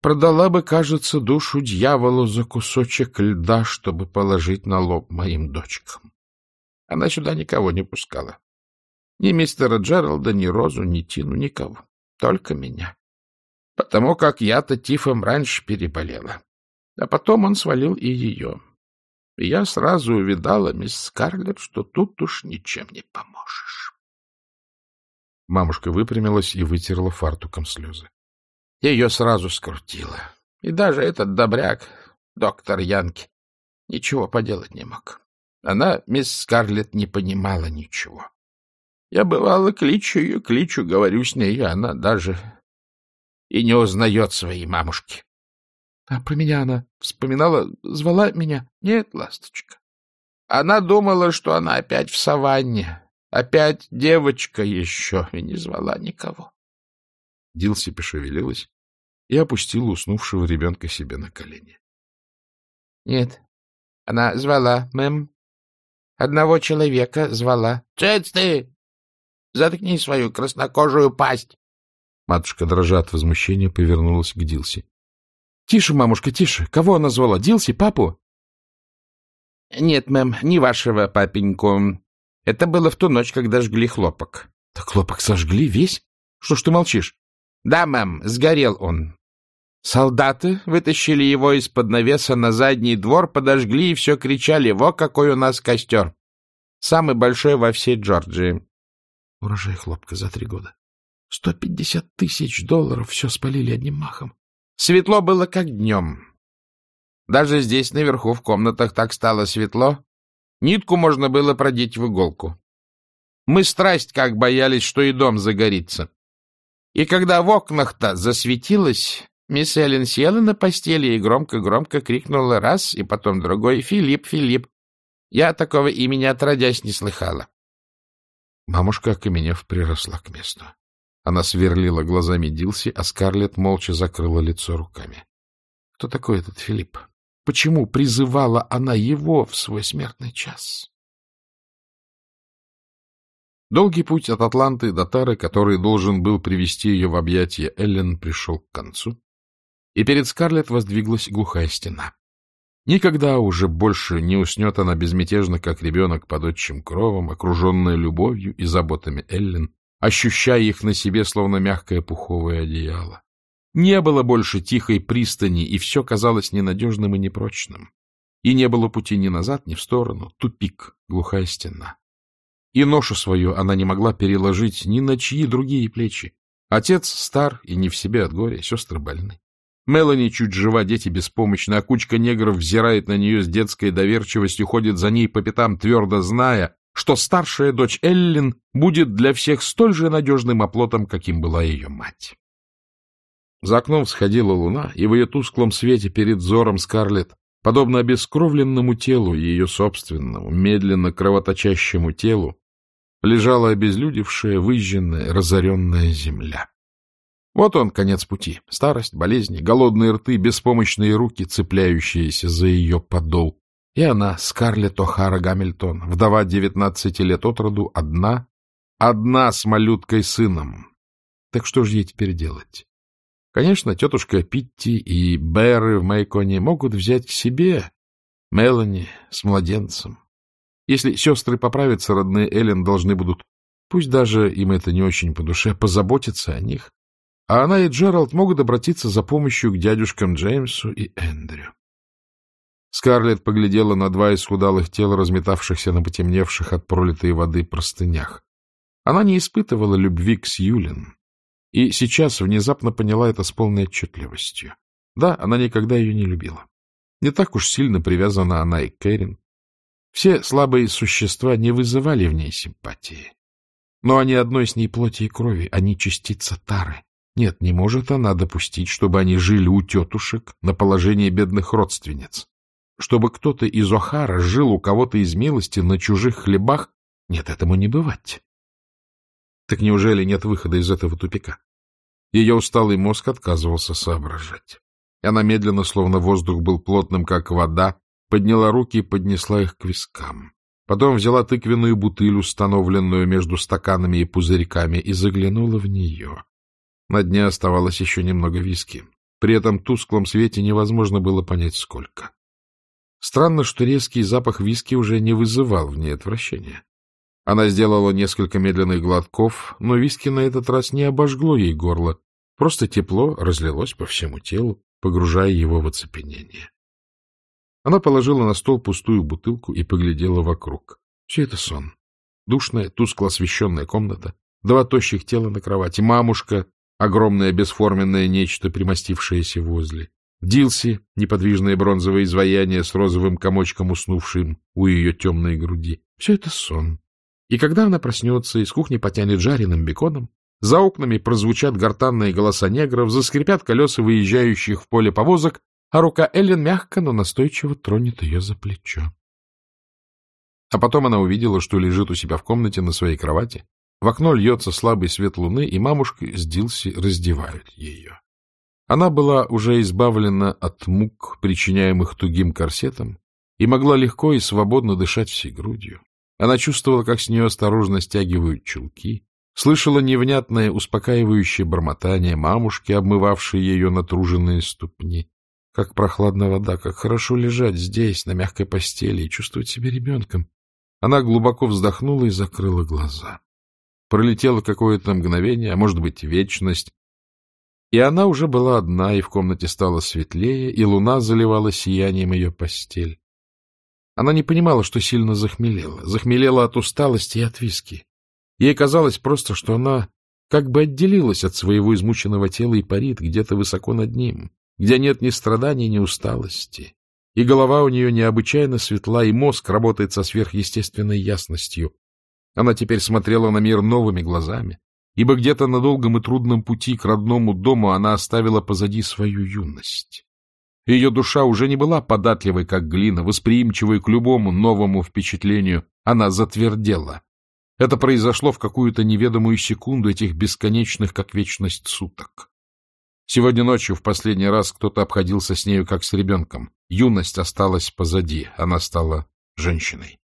продала бы, кажется, душу дьяволу за кусочек льда, чтобы положить на лоб моим дочкам. Она сюда никого не пускала. Ни мистера Джералда, ни Розу, ни Тину, никого. Только меня потому как я-то тифом раньше переболела. А потом он свалил и ее. И я сразу увидала, мисс Скарлетт, что тут уж ничем не поможешь. Мамушка выпрямилась и вытерла фартуком слезы. Ее сразу скрутило. И даже этот добряк, доктор Янки, ничего поделать не мог. Она, мисс Скарлетт, не понимала ничего. Я, бывало, кличу ее, кличу, говорю с ней, и она даже и не узнает своей мамушки. — А про меня она вспоминала, звала меня? — Нет, ласточка. Она думала, что она опять в саванне, опять девочка еще, и не звала никого. Дилси пошевелилась и опустила уснувшего ребенка себе на колени. — Нет, она звала, мэм. Одного человека звала. — Цец ты! Заткни свою краснокожую пасть! Матушка, дрожа от возмущения, повернулась к Дилси. — Тише, мамушка, тише. Кого она звала? Дилси, папу? — Нет, мэм, не вашего папеньку. Это было в ту ночь, когда жгли хлопок. — Так хлопок сожгли весь? Что ж ты молчишь? — Да, мэм, сгорел он. Солдаты вытащили его из-под навеса на задний двор, подожгли и все кричали «Во, какой у нас костер!» Самый большой во всей Джорджии. Урожай хлопка за три года. Сто пятьдесят тысяч долларов все спалили одним махом. Светло было как днем. Даже здесь, наверху, в комнатах, так стало светло. Нитку можно было продеть в иголку. Мы страсть как боялись, что и дом загорится. И когда в окнах-то засветилось, мисс Эллен села на постели и громко-громко крикнула раз, и потом другой «Филипп, Филипп!» Я такого имени отродясь не слыхала. Мамушка, окаменев, приросла к месту. Она сверлила глазами Дилси, а Скарлетт молча закрыла лицо руками. Кто такой этот Филипп? Почему призывала она его в свой смертный час? Долгий путь от Атланты до Тары, который должен был привести ее в объятия Эллен, пришел к концу, и перед Скарлетт воздвиглась глухая стена. Никогда уже больше не уснет она безмятежно, как ребенок под отчим кровом, окруженная любовью и заботами Эллен, ощущая их на себе, словно мягкое пуховое одеяло. Не было больше тихой пристани, и все казалось ненадежным и непрочным. И не было пути ни назад, ни в сторону. Тупик, глухая стена. И ношу свою она не могла переложить ни на чьи другие плечи. Отец стар и не в себе от горя, сестры больны. Мелани чуть жива, дети беспомощны, а кучка негров взирает на нее с детской доверчивостью, ходит за ней по пятам, твердо зная, что старшая дочь Эллин будет для всех столь же надежным оплотом, каким была ее мать. За окном всходила луна, и в ее тусклом свете перед взором Скарлетт, подобно обескровленному телу, ее собственному, медленно кровоточащему телу, лежала обезлюдевшая, выжженная, разоренная земля. Вот он, конец пути. Старость, болезни, голодные рты, беспомощные руки, цепляющиеся за ее подол. И она, Скарлетт О'Хара Гамильтон, вдова девятнадцати лет от роду, одна, одна с малюткой сыном. Так что же ей теперь делать? Конечно, тетушка Питти и Бэры в Майконе могут взять к себе Мелани с младенцем. Если сестры поправятся, родные Эллен должны будут, пусть даже им это не очень по душе, позаботиться о них. А она и Джеральд могут обратиться за помощью к дядюшкам Джеймсу и Эндрю. Скарлетт поглядела на два исхудалых тела, разметавшихся на потемневших от пролитой воды простынях. Она не испытывала любви к Сьюлин, и сейчас внезапно поняла это с полной отчетливостью. Да, она никогда ее не любила. Не так уж сильно привязана она и к Кэрин. Все слабые существа не вызывали в ней симпатии. Но они одной с ней плоти и крови, они частица Тары. Нет, не может она допустить, чтобы они жили у тетушек на положении бедных родственниц. Чтобы кто-то из Охара жил у кого-то из милости на чужих хлебах, нет, этому не бывать. Так неужели нет выхода из этого тупика? Ее усталый мозг отказывался соображать. Она медленно, словно воздух был плотным, как вода, подняла руки и поднесла их к вискам. Потом взяла тыквенную бутыль, установленную между стаканами и пузырьками, и заглянула в нее. На дне оставалось еще немного виски. При этом тусклом свете невозможно было понять, сколько. Странно, что резкий запах виски уже не вызывал в ней отвращения. Она сделала несколько медленных глотков, но виски на этот раз не обожгло ей горло, просто тепло разлилось по всему телу, погружая его в оцепенение. Она положила на стол пустую бутылку и поглядела вокруг. Все это сон. Душная, тускло освещенная комната, два тощих тела на кровати, мамушка, огромное бесформенное нечто, примостившееся возле, Дилси, неподвижное бронзовое изваяние с розовым комочком уснувшим у ее темной груди. Все это сон. И когда она проснется, из кухни потянет жареным беконом, за окнами прозвучат гортанные голоса негров, заскрипят колеса выезжающих в поле повозок, а рука Эллен мягко, но настойчиво тронет ее за плечо. А потом она увидела, что лежит у себя в комнате на своей кровати. В окно льется слабый свет луны, и мамушка с Дилси раздевают ее. Она была уже избавлена от мук, причиняемых тугим корсетом, и могла легко и свободно дышать всей грудью. Она чувствовала, как с нее осторожно стягивают чулки, слышала невнятное успокаивающее бормотание мамушки, обмывавшей ее натруженные ступни. Как прохладная вода, как хорошо лежать здесь, на мягкой постели, и чувствовать себя ребенком. Она глубоко вздохнула и закрыла глаза. Пролетело какое-то мгновение, а может быть, вечность, и она уже была одна, и в комнате стало светлее, и луна заливала сиянием ее постель. Она не понимала, что сильно захмелела. Захмелела от усталости и от виски. Ей казалось просто, что она как бы отделилась от своего измученного тела и парит где-то высоко над ним, где нет ни страданий, ни усталости. И голова у нее необычайно светла, и мозг работает со сверхъестественной ясностью. Она теперь смотрела на мир новыми глазами, ибо где-то на долгом и трудном пути к родному дому она оставила позади свою юность. Ее душа уже не была податливой, как глина, восприимчивой к любому новому впечатлению. Она затвердела. Это произошло в какую-то неведомую секунду этих бесконечных, как вечность, суток. Сегодня ночью в последний раз кто-то обходился с нею, как с ребенком. Юность осталась позади, она стала женщиной.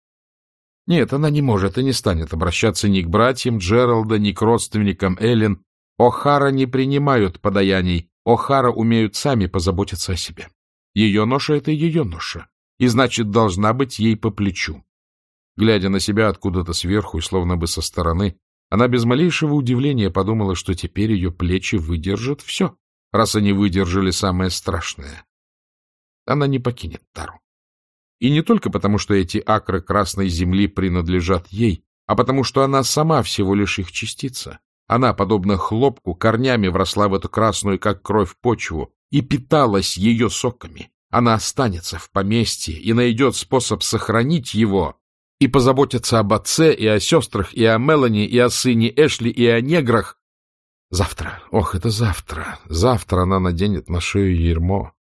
Нет, она не может и не станет обращаться ни к братьям Джералда, ни к родственникам Эллен. О'Хара не принимают подаяний, О'Хара умеют сами позаботиться о себе. Ее ноша — это ее ноша, и значит, должна быть ей по плечу. Глядя на себя откуда-то сверху и словно бы со стороны, она без малейшего удивления подумала, что теперь ее плечи выдержат все, раз они выдержали самое страшное. Она не покинет Тару. И не только потому, что эти акры красной земли принадлежат ей, а потому что она сама всего лишь их частица. Она, подобно хлопку, корнями вросла в эту красную, как кровь, почву и питалась ее соками. Она останется в поместье и найдет способ сохранить его и позаботиться об отце и о сестрах, и о Мелани, и о сыне Эшли, и о неграх. Завтра, ох, это завтра, завтра она наденет на шею ермо,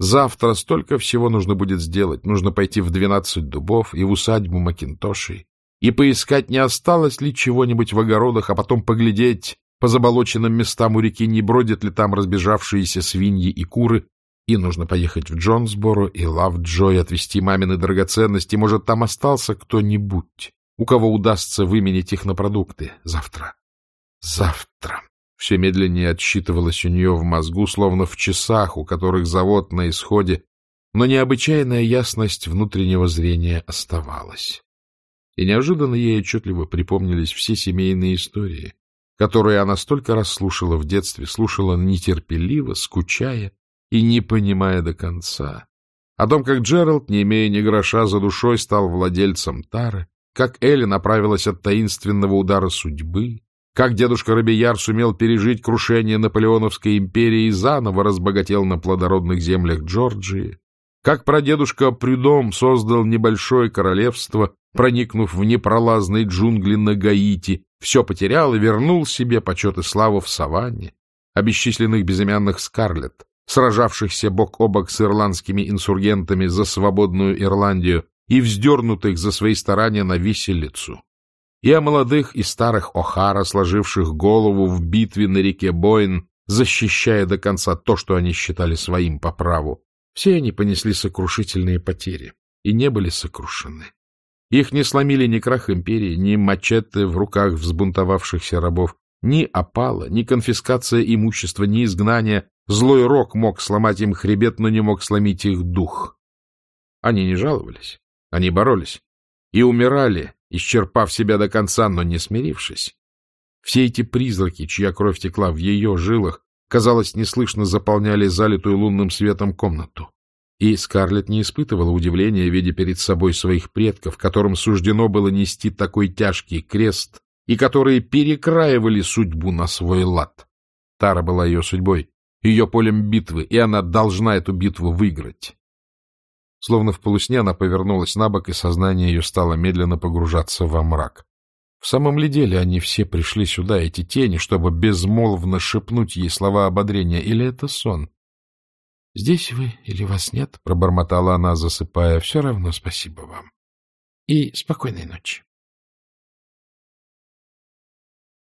Завтра столько всего нужно будет сделать. Нужно пойти в двенадцать дубов и в усадьбу Макинтошей и поискать, не осталось ли чего-нибудь в огородах, а потом поглядеть по заболоченным местам у реки, не бродят ли там разбежавшиеся свиньи и куры, и нужно поехать в Джонсборо и Лавджой, отвезти мамины драгоценности. Может, там остался кто-нибудь, у кого удастся выменить их на продукты завтра. Завтра все медленнее отсчитывалось у нее в мозгу, словно в часах, у которых завод на исходе, но необычайная ясность внутреннего зрения оставалась. И неожиданно ей отчетливо припомнились все семейные истории, которые она столько раз слушала в детстве, слушала нетерпеливо, скучая и не понимая до конца. О том, как Джеральд, не имея ни гроша за душой, стал владельцем Тары, как Элли направилась от таинственного удара судьбы, как дедушка Робияр сумел пережить крушение Наполеоновской империи и заново разбогател на плодородных землях Джорджии, как прадедушка Прюдом создал небольшое королевство, проникнув в непролазные джунгли на Гаити, все потерял и вернул себе почет и славу в саванне, о бесчисленных безымянных Скарлетт, сражавшихся бок о бок с ирландскими инсургентами за свободную Ирландию и вздернутых за свои старания на виселицу, и о молодых и старых О'Хара, сложивших голову в битве на реке Бойн, защищая до конца то, что они считали своим по праву. Все они понесли сокрушительные потери и не были сокрушены. Их не сломили ни крах империи, ни мачете в руках взбунтовавшихся рабов, ни опала, ни конфискация имущества, ни изгнание. Злой рок мог сломать им хребет, но не мог сломить их дух. Они не жаловались, они боролись и умирали, исчерпав себя до конца, но не смирившись. Все эти призраки, чья кровь текла в ее жилах, казалось, неслышно заполняли залитую лунным светом комнату. И Скарлетт не испытывала удивления, видя перед собой своих предков, которым суждено было нести такой тяжкий крест, и которые перекраивали судьбу на свой лад. Тара была ее судьбой, ее полем битвы, и она должна эту битву выиграть. Словно в полусне она повернулась на бок, и сознание ее стало медленно погружаться во мрак. В самом ли деле они все пришли сюда, эти тени, чтобы безмолвно шепнуть ей слова ободрения, или это сон? — Здесь вы или вас нет? — пробормотала она, засыпая. — Все равно спасибо вам. И спокойной ночи.